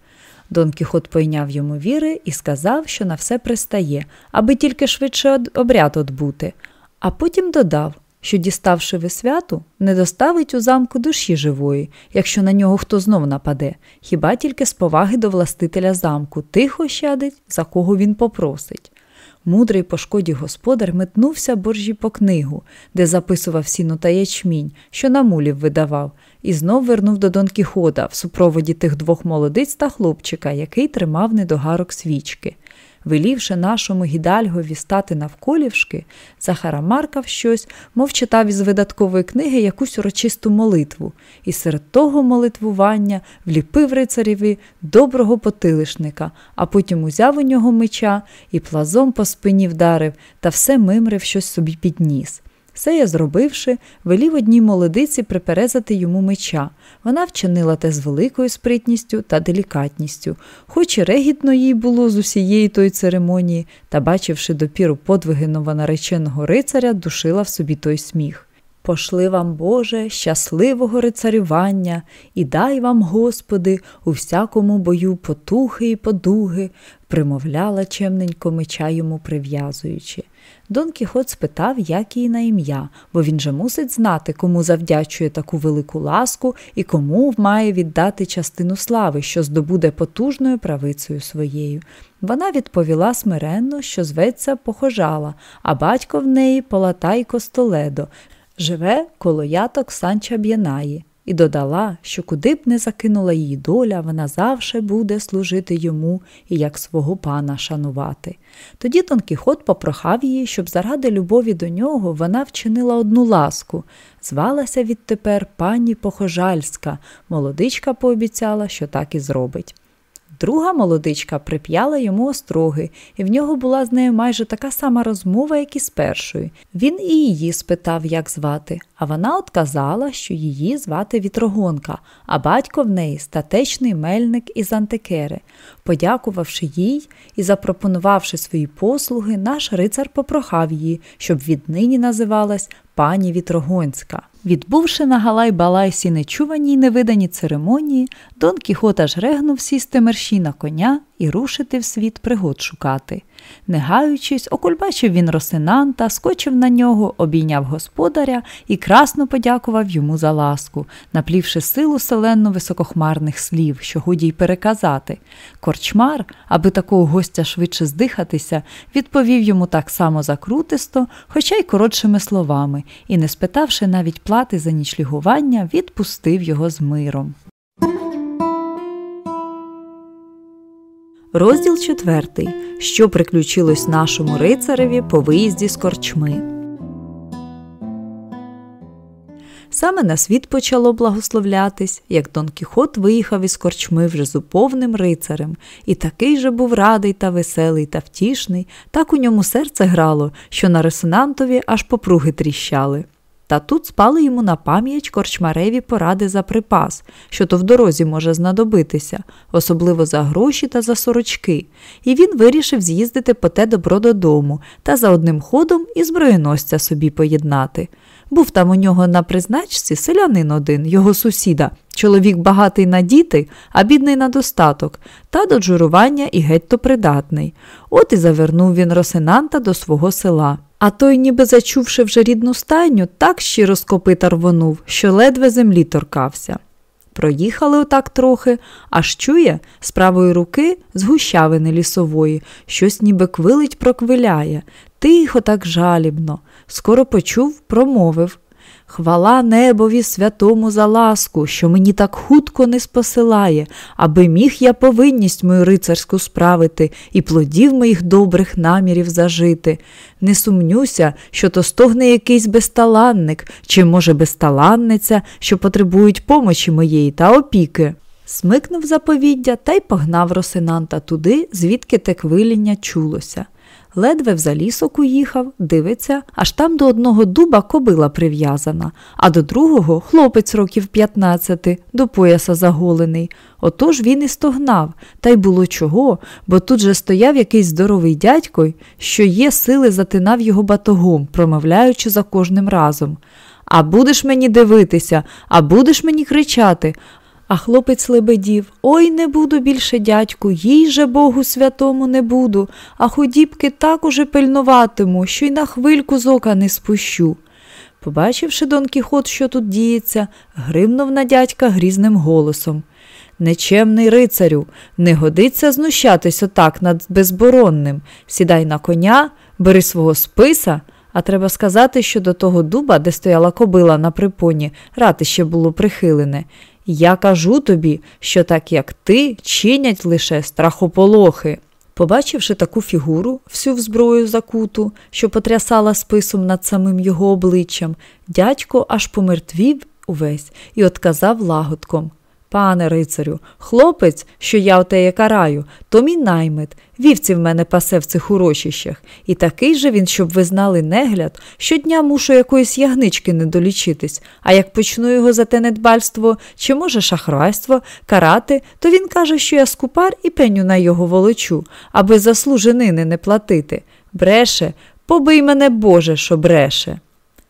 Дон Кіхот пойняв йому віри і сказав, що на все пристає, аби тільки швидше обряд отбути, а потім додав, що, діставши висвяту, не доставить у замку душі живої, якщо на нього хто знов нападе, хіба тільки з поваги до властителя замку тихо щадить, за кого він попросить. Мудрий по шкоді господар метнувся боржі по книгу, де записував сіну та ячмінь, що на мулів видавав, і знов вернув до Дон Кіхота в супроводі тих двох молодиць та хлопчика, який тримав недогарок свічки. Велівши нашому гідальгові стати навколівшки, захарамаркав щось, мов читав із видаткової книги якусь урочисту молитву, і серед того молитвування вліпив рицареві доброго потилишника, а потім узяв у нього меча і плазом по спині вдарив та все мимрив щось собі підніс. Сея, зробивши, велів одній молодиці приперезати йому меча. Вона вчинила те з великою спритністю та делікатністю, хоч і регітно їй було з усієї тої церемонії, та, бачивши допіру подвиги новонареченого рицаря, душила в собі той сміх. Пошли вам, Боже, щасливого рицарювання, і дай вам, Господи, у всякому бою потухи і подуги, примовляла чемненько меча йому прив'язуючи. Дон Кіхот спитав, як її на ім'я, бо він же мусить знати, кому завдячує таку велику ласку і кому має віддати частину слави, що здобуде потужною правицею своєю. Вона відповіла смиренно, що зветься похожала, а батько в неї Полатай Костоледо, живе коло яток Санча Б'янаї, і додала, що куди б не закинула її доля, вона завше буде служити йому і як свого пана шанувати. Тоді Дон Кіхот попрохав її, щоб заради любові до нього вона вчинила одну ласку. Звалася відтепер пані Похожальська. Молодичка пообіцяла, що так і зробить. Друга молодичка прип'яла йому остроги, і в нього була з нею майже така сама розмова, як і з першою. Він і її спитав, як звати, а вона отказала, що її звати Вітрогонка, а батько в неї статечний мельник із Антикери. Подякувавши їй і запропонувавши свої послуги, наш рицар попрохав її, щоб віднині називалась пані Вітрогонська. Відбувши на галай балайсі нечувані й невидані церемонії, Дон Кіхот аж регнув сісти мерщій на коня і рушити в світ пригод шукати. Не гаючись, окульбачив він Росинанта, скочив на нього, обійняв господаря і красно подякував йому за ласку, наплівши силу селенну високохмарних слів, що годі й переказати. Корчмар, аби такого гостя швидше здихатися, відповів йому так само закрутисто, хоча й коротшими словами, і, не спитавши навіть плати за нічлігування, відпустив його з миром. Розділ четвертий. Що приключилось нашому рицареві по виїзді з корчми. Саме на світ почало благословлятись, як Дон Кіхот виїхав із корчми вже з повним рицарем, і такий же був радий та веселий та втішний, так у ньому серце грало, що на ресонантові аж попруги тріщали. Та тут спали йому на пам'ять корчмареві поради за припас, що то в дорозі може знадобитися, особливо за гроші та за сорочки, і він вирішив з'їздити по те добро додому та за одним ходом і зброєносця собі поєднати. Був там у нього на призначці селянин один, його сусіда, чоловік багатий на діти, а бідний на достаток, та до джурування і геть то придатний. От і завернув він Росинанта до свого села. А той, ніби зачувши вже рідну стайню, так щиро з копита рвонув, що ледве землі торкався. Проїхали отак трохи, аж чує, з правої руки з гущавини лісової, щось ніби квилить проквиляє, тихо, так жалібно. Скоро почув, промовив Хвала небові святому за ласку, що мені так хутко не спосилає, аби міг я повинність мою рицарську справити і плодів моїх добрих намірів зажити. Не сумнюся, що то стогне якийсь безталанник, чи, може, безталанниця, що потребують помочі моєї та опіки. Смикнув заповіддя та й погнав Росинанта туди, звідки те квиління чулося ледве в залісок уїхав, дивиться, аж там до одного дуба кобила прив'язана, а до другого хлопець років 15, до пояса заголений. Отож він і стогнав, та й було чого, бо тут же стояв якийсь здоровий дядько, що є сили затинав його батогом, промовляючи за кожним разом. А будеш мені дивитися, а будеш мені кричати, а хлопець лебедів Ой не буду більше, дядьку, їй же Богу святому не буду, а худібки так уже пильнуватиму, що й на хвильку з ока не спущу. Побачивши Дон Кіхот, що тут діється, гримнув на дядька грізним голосом. Нечемний рицарю, не годиться знущатись отак над безборонним. Сідай на коня, бери свого списа. А треба сказати, що до того дуба, де стояла кобила на припоні, ратище було прихилене. Я кажу тобі, що так як ти чинять лише страхополохи. Побачивши таку фігуру, всю в зброю закуту, що потрясала списом над самим його обличчям, дядько аж помертвів увесь і отказав лагодком Пане рицарю, хлопець, що я отеє караю, то мій наймит, вівці в мене пасе в цих урочищах, і такий же він, щоб ви знали негляд, щодня мушу якоїсь ягнички не долічитись, а як почну його за те недбальство чи, може, шахрайство, карати, то він каже, що я скупар і пеню на його волочу, аби заслуженини не платити. Бреше, побий мене, Боже, що бреше.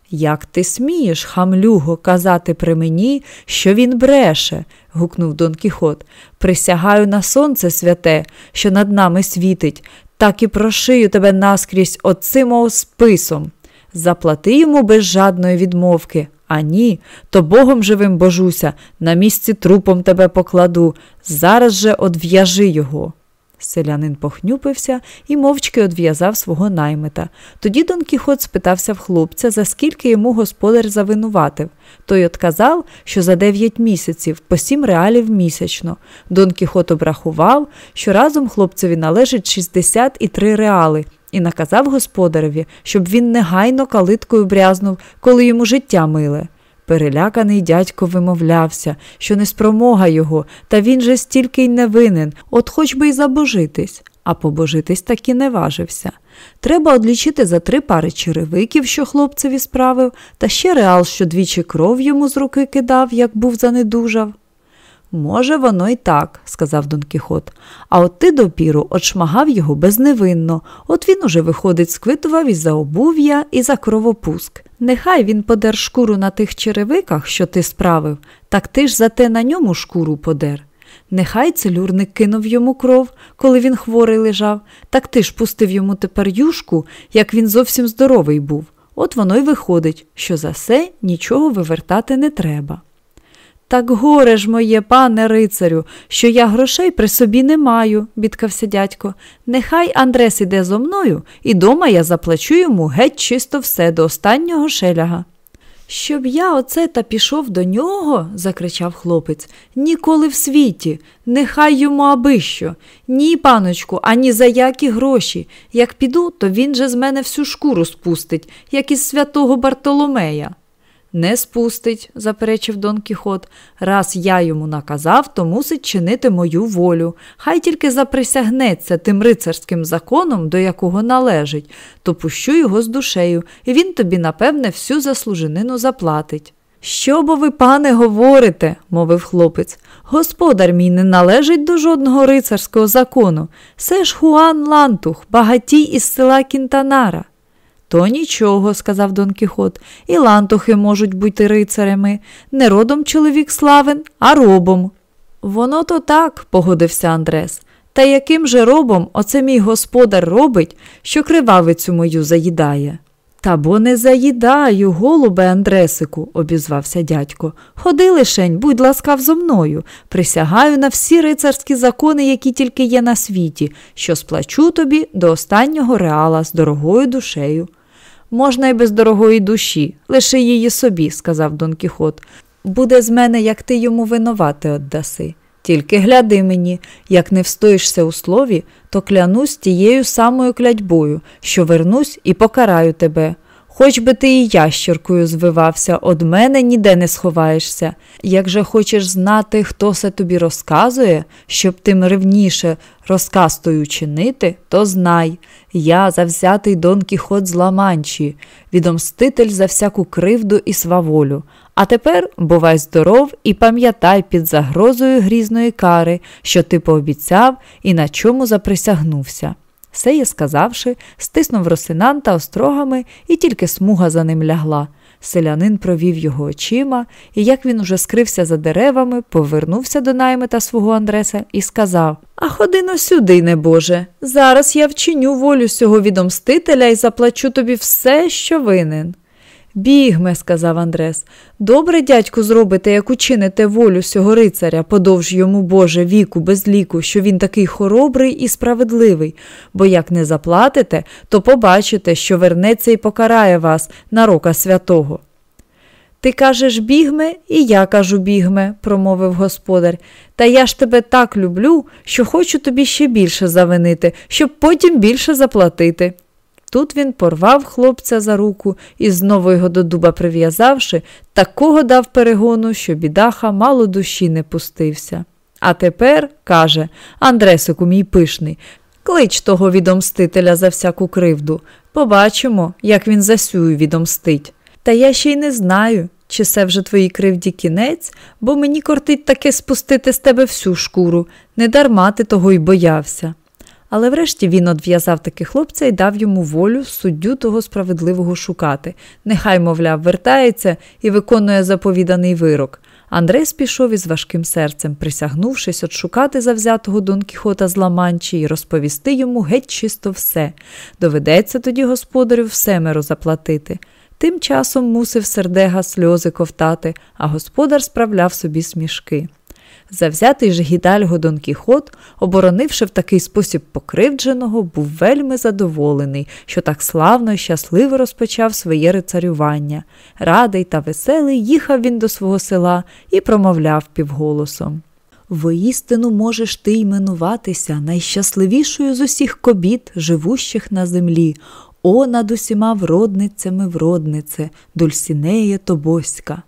Як ти смієш, хамлюго, казати при мені, що він бреше? гукнув Дон Кіхот. Присягаю на сонце святе, що над нами світить, так і прошию тебе наскрізь оцим списом. Заплати йому без жадної відмовки, а ні, то Богом живим божуся, на місці трупом тебе покладу. Зараз же одв'яжи його. Селянин похнюпився і мовчки одв'язав свого наймита. Тоді Дон Кіхот спитався в хлопця, за скільки йому господар завинуватив. Той отказав, що за дев'ять місяців, по сім реалів місячно. Дон Кіхот обрахував, що разом хлопцеві належить 63 реали, і наказав господареві, щоб він негайно калиткою брязнув, коли йому життя миле. Переляканий дядько вимовлявся, що не спромога його, та він же стільки й не винен, от хоч би й забожитись, а побожитись таки не важився. Треба одлічити за три пари черевиків, що хлопцеві справив, та ще реал, що двічі кров йому з руки кидав, як був занедужав. Може, воно й так, сказав Дон Кіхот, а от ти допіру отшмагав його безневинно, от він уже, виходить, сквитував і за обув'я, і за кровопуск. Нехай він подер шкуру на тих черевиках, що ти справив, так ти ж за те на ньому шкуру подер. Нехай целюрник кинув йому кров, коли він хворий лежав, так ти ж пустив йому тепер юшку, як він зовсім здоровий був. От воно й виходить, що за все нічого вивертати не треба. Так горе ж моє, пане рицарю, що я грошей при собі не маю, бідкався дядько. Нехай Андрес іде зо мною, і дома я заплачу йому геть чисто все до останнього шеляга. Щоб я оце та пішов до нього, закричав хлопець, ніколи в світі, нехай йому аби що. Ні, паночку, ані за які гроші. Як піду, то він же з мене всю шкуру спустить, як із святого Бартоломея. Не спустить, заперечив Дон Кіхот. Раз я йому наказав, то мусить чинити мою волю. Хай тільки заприсягнеться тим рицарським законом, до якого належить, то пущу його з душею, і він тобі, напевне, всю заслуженину заплатить. Що бо ви, пане, говорите, мовив хлопець. Господар мій не належить до жодного рицарського закону. Це ж Хуан Лантух, багатій із села Кінтанара. То нічого, сказав Дон Кіхот, і лантухи можуть бути рицарями, не родом чоловік славен, а робом. Воно то так, погодився Андрес. Та яким же робом оце мій господар робить, що кривавицю мою заїдає? Та бо не заїдаю, голубе Андресику, обізвався дядько. Ходи лишень, будь ласкав зо мною. Присягаю на всі рицарські закони, які тільки є на світі, що сплачу тобі до останнього реала з дорогою душею. Можна й без дорогої душі, лиши її собі, сказав Дон Кіхот. Буде з мене, як ти йому винувати отдаси. Тільки гляди мені, як не встоїшся у слові, то клянусь тією самою клятьбою, що вернусь і покараю тебе. Хоч би ти і ящеркою звивався, од мене ніде не сховаєшся. Як же хочеш знати, хто се тобі розказує, щоб тим ревніше розказ той учинити, то знай я завзятий Дон Кіхот з Ламанчі, відомститель за всяку кривду і сваволю. А тепер бувай здоров і пам'ятай під загрозою грізної кари, що ти пообіцяв і на чому заприсягнувся. Сеє сказавши, стиснув Росинанта острогами, і тільки смуга за ним лягла. Селянин провів його очима, і як він уже скрився за деревами, повернувся до наймита свого Андреса і сказав А ходи но сюди, небоже. Зараз я вчиню волю сього відомстителя і заплачу тобі все, що винен. Бігме, сказав Андрес, добре, дядьку, зробите, як учините волю сього рицаря, подовж йому, Боже, віку, без ліку, що він такий хоробрий і справедливий, бо як не заплатите, то побачите, що вернеться і покарає вас на рока святого. Ти кажеш бігме, і я кажу бігме, промовив господар, та я ж тебе так люблю, що хочу тобі ще більше завинити, щоб потім більше заплатити. Тут він порвав хлопця за руку і, знову його до дуба прив'язавши, такого дав перегону, що бідаха мало душі не пустився. А тепер, каже Андресику, мій пишний, клич того відомстителя за всяку кривду. Побачимо, як він засюю відомстить. Та я ще й не знаю, чи це вже твоїй кривді кінець, бо мені кортить таке спустити з тебе всю шкуру, не дарма ти того й боявся. Але врешті він одв'язав таки хлопця і дав йому волю суддю того справедливого шукати. Нехай, мовляв, вертається і виконує заповіданий вирок. Андрес пішов із важким серцем, присягнувшись отшукати завзятого Дон Кіхота з Ламанчі і розповісти йому геть чисто все. Доведеться тоді господарю всемеро заплатити. Тим часом мусив сердега сльози ковтати, а господар справляв собі смішки. Завзятий же гідальго Дон Кіхот, оборонивши в такий спосіб покривдженого, був вельми задоволений, що так славно і щасливо розпочав своє рицарювання. Радий та веселий їхав він до свого села і промовляв півголосом. Воістину можеш ти іменуватися найщасливішою з усіх кобіт, живущих на землі, о над усіма вродницями вроднице, Дульсінеє Тобоська.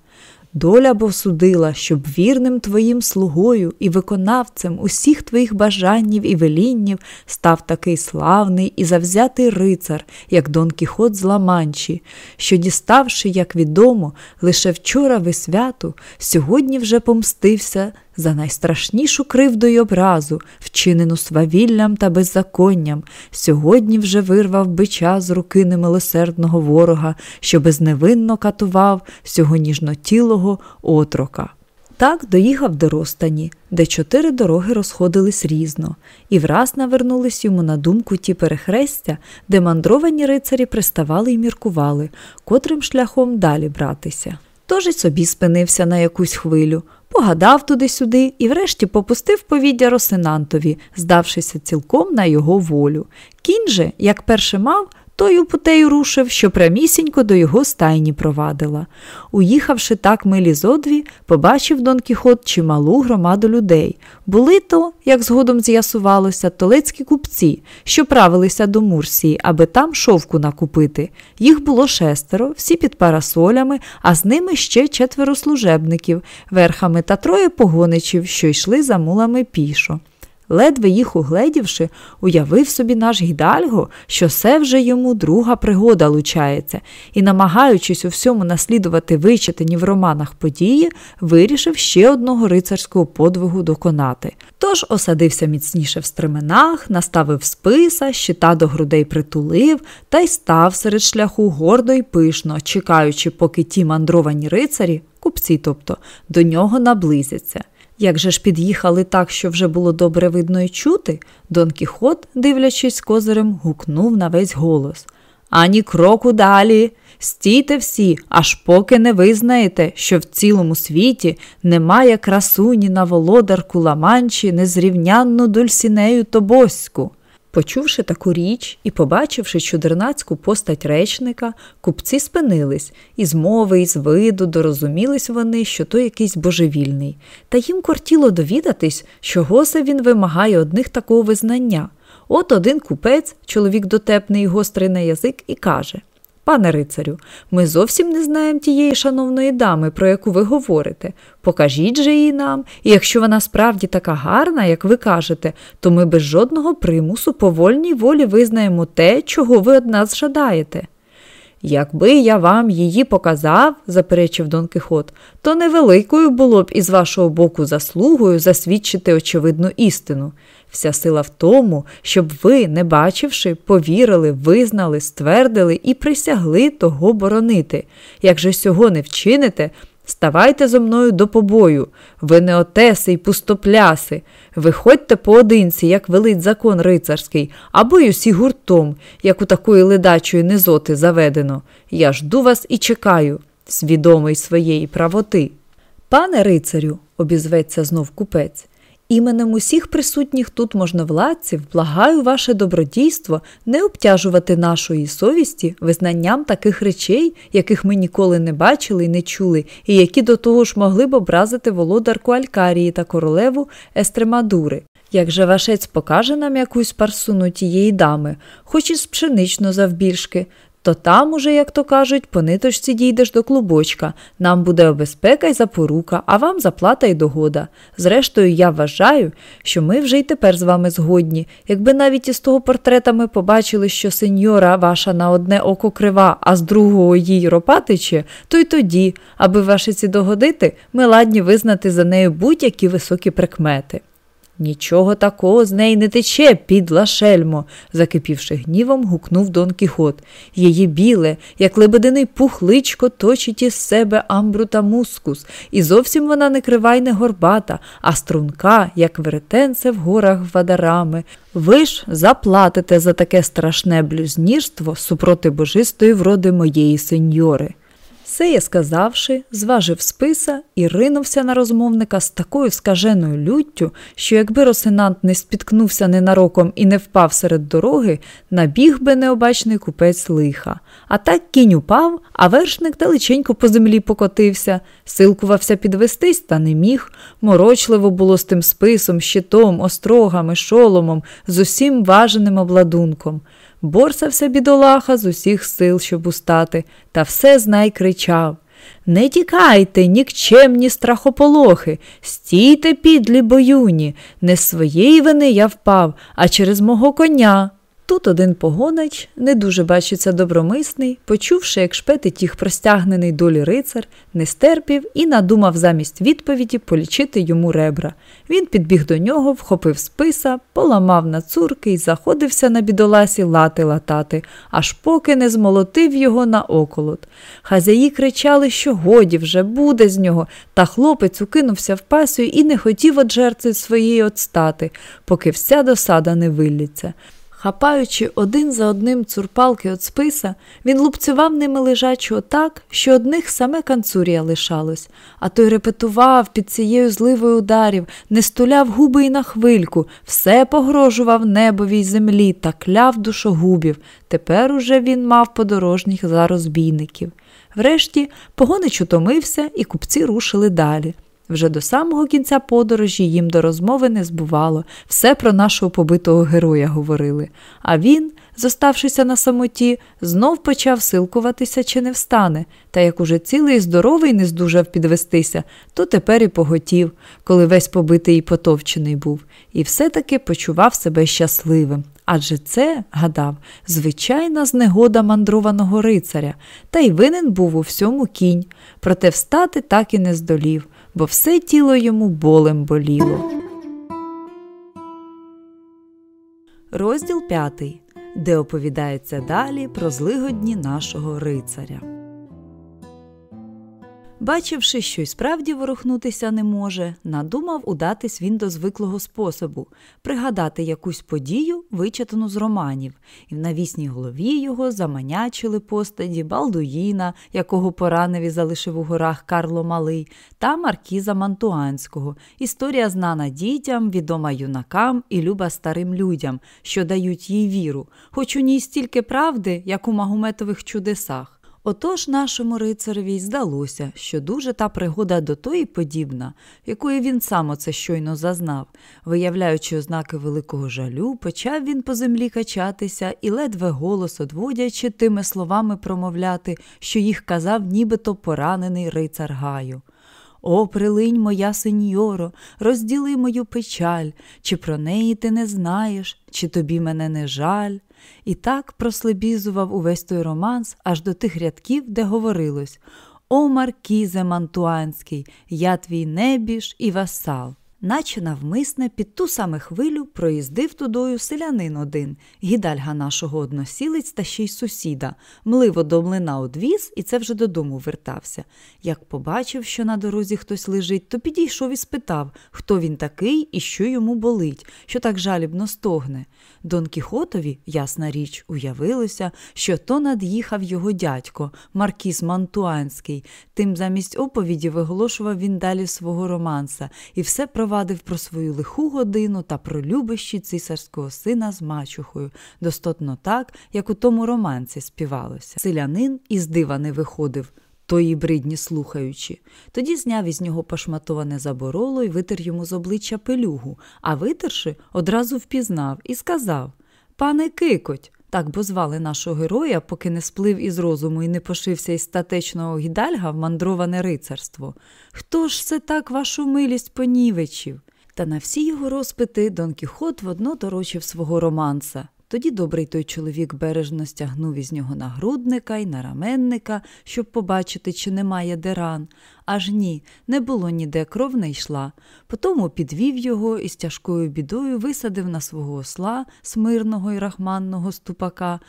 Доля бо судила, щоб вірним твоїм слугою і виконавцем усіх твоїх бажаннів і веліннів став такий славний і завзятий рицар, як Дон Кіхот з Ламанчі, що, діставши, як відомо, лише вчора висвяту, сьогодні вже помстився за найстрашнішу кривду й образу, вчинену свавіллям та беззаконням, сьогодні вже вирвав бича з руки немилосердного ворога, що безневинно катував сього ніжнотілого отрока. Так доїхав до Ростані, де чотири дороги розходились різно, і враз навернулись йому на думку ті перехрестя, де мандровані рицарі приставали й міркували, котрим шляхом далі братися. Тож і собі спинився на якусь хвилю, погадав туди-сюди і врешті попустив повіддя Росинантові, здавшися цілком на його волю. Кінь же, як перше мав, тою путею рушив, що прямісінько до його стайні провадила. Уїхавши так милі зодві, побачив Дон Кіхот чималу громаду людей. Були то, як згодом з'ясувалося, толецькі купці, що правилися до Мурсії, аби там шовку накупити. Їх було шестеро, всі під парасолями, а з ними ще четверо служебників, верхами та троє погоничів, що йшли за мулами пішо. Ледве їх угледівши, уявив собі наш гідальго, що це вже йому друга пригода лучається, і, намагаючись у всьому наслідувати вичитані в романах події, вирішив ще одного рицарського подвигу доконати. Тож осадився міцніше в стременах, наставив списа, щита до грудей притулив та й став серед шляху гордо й пишно, чекаючи, поки ті мандровані рицарі, купці, тобто, до нього наблизяться. Як же ж під'їхали так, що вже було добре видно й чути, Дон Кіхот, дивлячись козирем, гукнув на весь голос Ані кроку далі. Стійте всі, аж поки не визнаєте, що в цілому світі немає красуні на володарку ламанчі незрівнянну дульсінею Тобоську. Почувши таку річ і побачивши чудернацьку постать речника, купці спинились, і з мови, і з виду дорозумілись вони, що то якийсь божевільний, та їм кортіло довідатись, чого це він вимагає одних такого визнання. От один купець, чоловік дотепний і гострий на язик, і каже Пане рицарю, ми зовсім не знаємо тієї шановної дами, про яку ви говорите. Покажіть же її нам, і якщо вона справді така гарна, як ви кажете, то ми без жодного примусу по вольній волі визнаємо те, чого ви від нас жадаєте. Якби я вам її показав, заперечив Дон Кихот, то невеликою було б із вашого боку заслугою засвідчити очевидну істину. Вся сила в тому, щоб ви, не бачивши, повірили, визнали, ствердили і присягли того боронити. Як же сього не вчините, ставайте зо мною до побою, ви не отеси й пустопляси, виходьте поодинці, як велить закон рицарський, або й усі гуртом, як у такої ледачої низоти заведено. Я жду вас і чекаю, свідомий своєї правоти. Пане рицарю, обізветься знов купець. Іменем усіх присутніх тут можновладців благаю ваше добродійство не обтяжувати нашої совісті визнанням таких речей, яких ми ніколи не бачили і не чули, і які до того ж могли б образити володарку Алькарії та королеву Естремадури. Як же вашець покаже нам якусь парсуну тієї дами, хоч і з пшенично завбільшки, то там уже, як то кажуть, по ниточці дійдеш до клубочка, нам буде обезпека й запорука, а вам заплата й догода. Зрештою, я вважаю, що ми вже й тепер з вами згодні. Якби навіть із того портрета ми побачили, що сеньора ваша на одне око крива, а з другого їй ропатиче, то й тоді, аби ваші ці догодити, ми ладні визнати за нею будь-які високі прикмети. Нічого такого з неї не тече, підла шельмо, закипівши гнівом, гукнув Дон Кіхот. Її біле, як лебединий пух личко точить із себе амбру та мускус, і зовсім вона не крива й не горбата, а струнка, як веретенце в горах вадарами. Ви ж заплатите за таке страшне блюзнірство супроти божистої вроди моєї сеньори. Сеє сказавши, зважив списа і ринувся на розмовника з такою скаженою люттю, що якби Росинант не спіткнувся ненароком і не впав серед дороги, набіг би необачний купець лиха. А так кінь упав, а вершник далеченько по землі покотився, силкувався підвестись, та не міг. Морочливо було з тим списом, щитом, острогами, шоломом, з усім важеним обладунком. Борсався бідолаха з усіх сил, щоб устати, та все знай кричав Не тікайте, нікчемні страхополохи, стійте, підлі боюні, не своєї вини я впав, а через мого коня. Тут один погонач, не дуже бачиться добромисний, почувши, як шпетить їх простягнений долі рицар, не стерпів і надумав замість відповіді полічити йому ребра. Він підбіг до нього, вхопив списа, поламав на цурки і заходився на бідоласі лати латати, аж поки не змолотив його на околот. Хазяї кричали, що годі вже буде з нього, та хлопець укинувся в пасію і не хотів од жертви своєї отстати, поки вся досада не виллється. Хапаючи один за одним цурпалки від списа, він лупцював ними лежачого так, що одних саме канцурія лишалось, а той репетував під цією зливою ударів, не стуляв губи й на хвильку, все погрожував небовій землі та кляв душогубів. Тепер уже він мав подорожніх за розбійників. Врешті погонич утомився, і купці рушили далі. Вже до самого кінця подорожі їм до розмови не збувало, все про нашого побитого героя говорили. А він, зоставшися на самоті, знов почав силкуватися чи не встане, та як уже цілий здоровий не здужав підвестися, то тепер і поготів, коли весь побитий і потовчений був, і все-таки почував себе щасливим. Адже це, гадав, звичайна знегода мандрованого рицаря, та й винен був у всьому кінь, проте встати так і не здолів бо все тіло йому болем боліло. Розділ п'ятий, де оповідається далі про злигодні нашого рицаря. Бачивши, що й справді ворухнутися не може, надумав удатись він до звиклого способу пригадати якусь подію, вичитану з романів, і в навісній голові його заманячили постаді Балдуїна, якого пораневі залишив у горах Карло Малий, та Маркіза Мантуанського. Історія знана дітям, відома юнакам і люба старим людям, що дають їй віру, хоч у ній стільки правди, як у магометових чудесах. Отож нашому рицареві здалося, що дуже та пригода до тої подібна, якої він сам оце щойно зазнав. Виявляючи ознаки великого жалю, почав він по землі качатися і, ледве голос одводячи, тими словами промовляти, що їх казав нібито поранений рицар Гаю. О, прилинь, моя сеньоро, розділи мою печаль, чи про неї ти не знаєш, чи тобі мене не жаль. І так прослебізував увесь той романс аж до тих рядків, де говорилось. О, Маркізе Мантуанський, я твій небіж і васал наче навмисне під ту саме хвилю проїздив тудою селянин один, гідальга нашого односілець та ще й сусіда, мливо до млина одвіз, і це вже додому вертався. Як побачив, що на дорозі хтось лежить, то підійшов і спитав, хто він такий і що йому болить, що так жалібно стогне. Дон Кіхотові, ясна річ, уявилося, що то над'їхав його дядько, Маркіс Мантуанський. Тим замість оповіді виголошував він далі свого романса і все провадив про свою лиху годину та про любощі цисарського сина з мачухою, достотно так, як у тому романці співалося. Селянин із дива не виходив. Тої бридні слухаючи. Тоді зняв із нього пошматоване забороло і витер йому з обличчя пелюгу, а витерши, одразу впізнав і сказав Пане Кикоть, так бо звали нашого героя, поки не сплив із розуму і не пошився із статечного гідальга в мандроване рицарство. Хто ж це так вашу милість понівечив? Та на всі його розпити Дон Кіхот водно доручив свого романса. Тоді добрий той чоловік бережно стягнув із нього нагрудника й нараменника, щоб побачити, чи немає деран. Аж ні, не було ніде кров не йшла. Потому підвів його і з тяжкою бідою висадив на свого осла, смирного й рахманного ступака,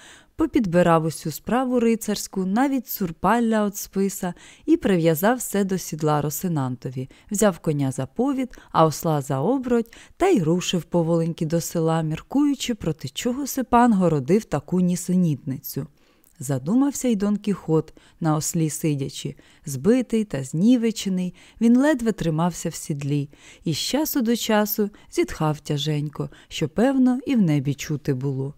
попідбирав усю справу рицарську, навіть сурпалля от списа, і прив'язав все до сідла Росинантові, взяв коня за повід, а осла за оброть, та й рушив поволеньки до села, міркуючи, проти чого Сипан городив таку нісенітницю. Задумався й Дон Кіхот, на ослі сидячи, збитий та знівечений, він ледве тримався в сідлі, і з часу до часу зітхав тяженько, що, певно, і в небі чути було.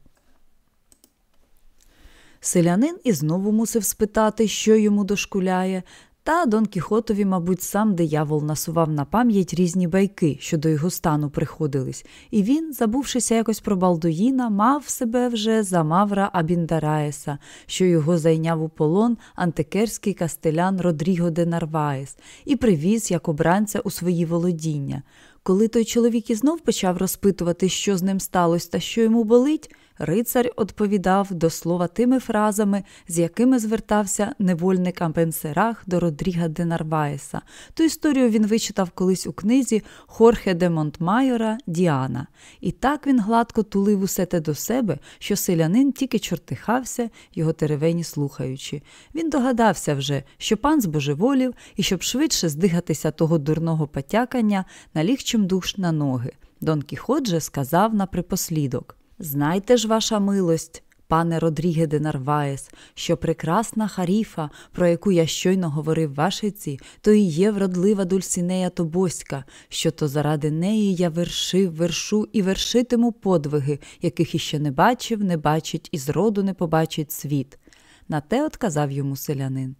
Селянин і знову мусив спитати, що йому дошкуляє, та Дон Кіхотові, мабуть, сам диявол насував на пам'ять різні байки, що до його стану приходились, і він, забувшися якось про Балдуїна, мав себе вже за Мавра Абіндараеса, що його зайняв у полон антикерський кастелян Родріго де Нарваес, і привіз як обранця у свої володіння. Коли той чоловік і знов почав розпитувати, що з ним сталося та що йому болить, Рицар відповідав до слова тими фразами, з якими звертався невольник Ампенсерах до Родріга де Нарваеса. Ту історію він вичитав колись у книзі Хорхе де Монтмайора Діана. І так він гладко тулив усе те до себе, що селянин тільки чортихався, його теревені слухаючи. Він догадався вже, що пан збожеволів, і щоб швидше здигатися того дурного потякання, наліг чим душ на ноги. Дон Кіхот же сказав на припослідок Знайте ж, ваша милость, пане Родріге де Нарваєс, що прекрасна Харіфа, про яку я щойно говорив вашиці, то і є вродлива Дульсінея Тобоська, що то заради неї я вершив, вершу і вершитиму подвиги, яких іще не бачив, не бачить і зроду не побачить світ. На те отказав йому селянин.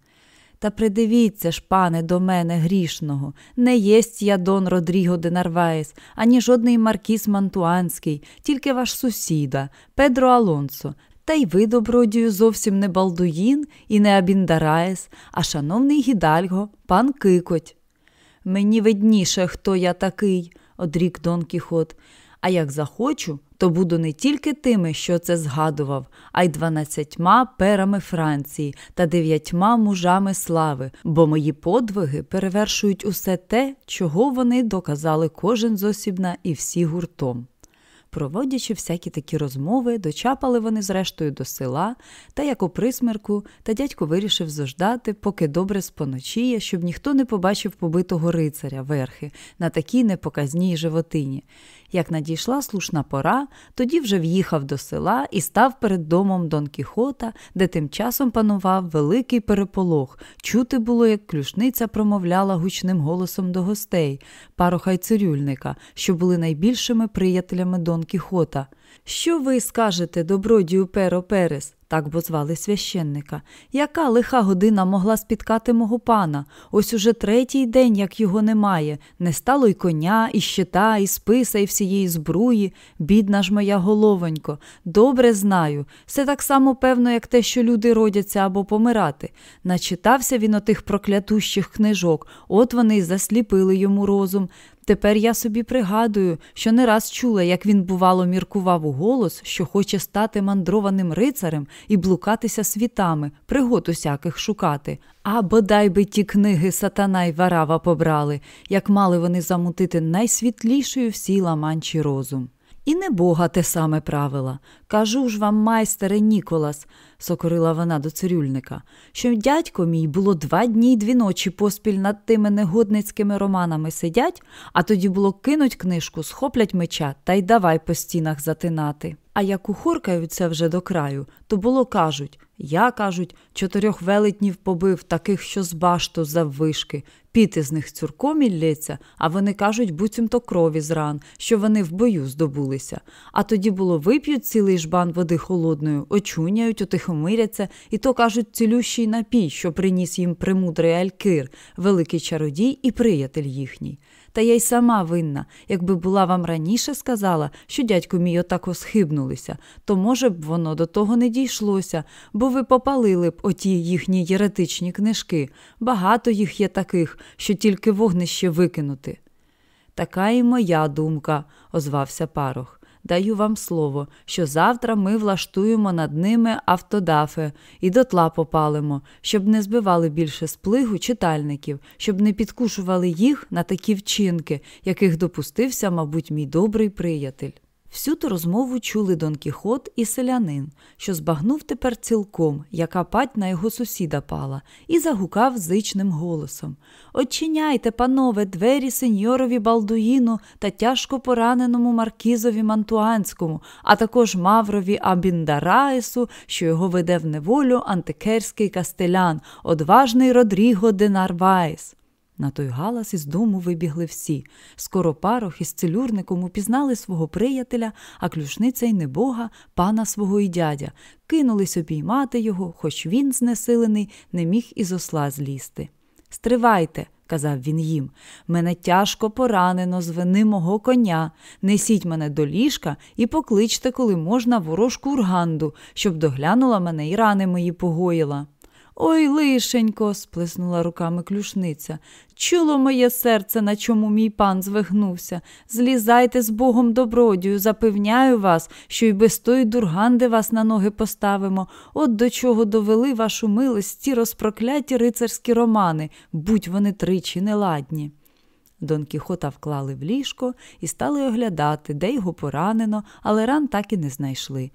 Та придивіться ж, пане, до мене грішного, не єсть я Дон Родріго де Нарваєс, ані жодний Маркіс Мантуанський, тільки ваш сусіда, Педро Алонсо. Та й ви, добродію, зовсім не Балдуїн і не Абіндараєс, а шановний гідальго, пан Кикоть. Мені видніше, хто я такий, одрік Дон Кіхот. А як захочу, то буду не тільки тими, що це згадував, а й дванадцятьма перами Франції та дев'ятьма мужами слави, бо мої подвиги перевершують усе те, чого вони доказали кожен зосібна і всі гуртом. Проводячи всякі такі розмови, дочапали вони зрештою до села, та як у присмерку, та дядько вирішив зождати, поки добре споночіє, щоб ніхто не побачив побитого рицаря верхи на такій непоказній животині. Як надійшла слушна пора, тоді вже в'їхав до села і став перед домом Дон Кіхота, де тим часом панував великий переполох. Чути було, як клюшниця промовляла гучним голосом до гостей, пароха й цирюльника, що були найбільшими приятелями Дон Кіхота. Що ви скажете, добродію Перо Перес? так бо звали священника. Яка лиха година могла спіткати мого пана? Ось уже третій день, як його немає. Не стало й коня, і щита, і списа, і всієї збруї. Бідна ж моя головонько, добре знаю. Все так само певно, як те, що люди родяться або помирати. Начитався він отих проклятущих книжок, от вони й засліпили йому розум. Тепер я собі пригадую, що не раз чула, як він, бувало, міркував у голос, що хоче стати мандрованим рицарем і блукатися світами, пригод усяких шукати. А бодай би ті книги сатана й варава побрали, як мали вони замутити найсвітлішою всій ламанчі розум. І не Бога те саме правила. Кажу ж вам, майстере Ніколас, сокорила вона до цирюльника, що дядько мій було два дні й дві ночі поспіль над тими негодницькими романами сидять, а тоді було кинуть книжку, схоплять меча та й давай по стінах затинати. А як ухоркаються вже до краю, то було кажуть я, кажуть, чотирьох велетнів побив, таких, що з башту заввишки, піти з них цюрком ілється, а вони кажуть, буцімто крові з ран, що вони в бою здобулися. А тоді було вип'ють цілий жбан води холодною, очуняють отих утихомиряться, і то кажуть цілющий напій, що приніс їм премудрий Алькир, великий чародій і приятель їхній. Та я й сама винна. Якби була вам раніше сказала, що дядьку мій отако схибнулися, то, може б, воно до того не дійшлося, бо ви попалили б оті їхні єретичні книжки. Багато їх є таких, що тільки вогнище викинути. Така і моя думка, озвався парох. Даю вам слово, що завтра ми влаштуємо над ними автодафи і дотла попалимо, щоб не збивали більше сплигу читальників, щоб не підкушували їх на такі вчинки, яких допустився, мабуть, мій добрий приятель. Всю ту розмову чули Дон Кіхот і селянин, що збагнув тепер цілком, яка пать на його сусіда пала, і загукав зичним голосом Очиняйте, панове, двері сеньорові Балдуїну та тяжко пораненому маркізові Мантуанському, а також Маврові Абіндараесу, що його веде в неволю антикерський кастелян, одважний Родріго де Нарваєс. На той галас із дому вибігли всі. Скоро парох із целюрником упізнали свого приятеля, а ключниця й небога, пана свого і дядя, кинулись обіймати його, хоч він, знесилений, не міг із осла злізти. Стривайте, казав він їм, мене тяжко поранено з вини мого коня. Несіть мене до ліжка і покличте, коли можна, ворожку урганду, щоб доглянула мене і рани мої погоїла. Ой, лишенько, сплеснула руками клюшниця. Чуло моє серце, на чому мій пан звигнувся. Злізайте з Богом добродію, запевняю вас, що й без тої дурганди вас на ноги поставимо. От до чого довели вашу милость ті розпрокляті рицарські романи, будь вони тричі неладні. Дон Кіхота вклали в ліжко і стали оглядати, де його поранено, але ран так і не знайшли.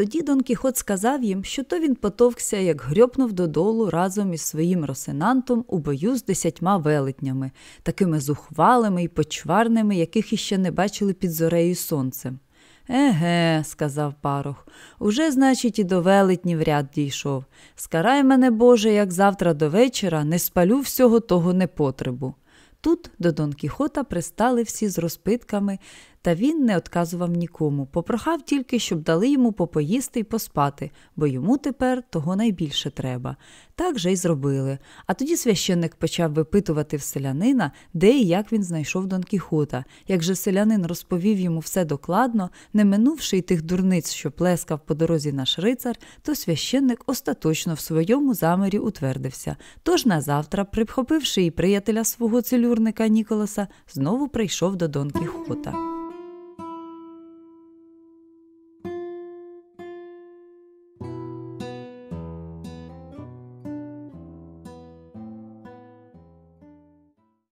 Тоді Дон Кіхот сказав їм, що то він потовкся, як грьопнув додолу разом із своїм росинантом у бою з десятьма велетнями, такими зухвалими і почварними, яких іще не бачили під зорею сонцем. Еге, сказав парох, уже, значить, і до велетнів ряд дійшов. Скарай мене, Боже, як завтра до вечора не спалю всього того непотребу. Тут до Дон Кіхота пристали всі з розпитками, та він не отказував нікому, попрохав тільки, щоб дали йому попоїсти й поспати, бо йому тепер того найбільше треба. Так же й зробили. А тоді священник почав випитувати в селянина, де і як він знайшов Дон Кіхота. Як же селянин розповів йому все докладно, не минувши й тих дурниць, що плескав по дорозі наш рицар, то священник остаточно в своєму замірі утвердився. Тож назавтра, прихопивши і приятеля свого целюрника Ніколаса, знову прийшов до Дон Кіхота.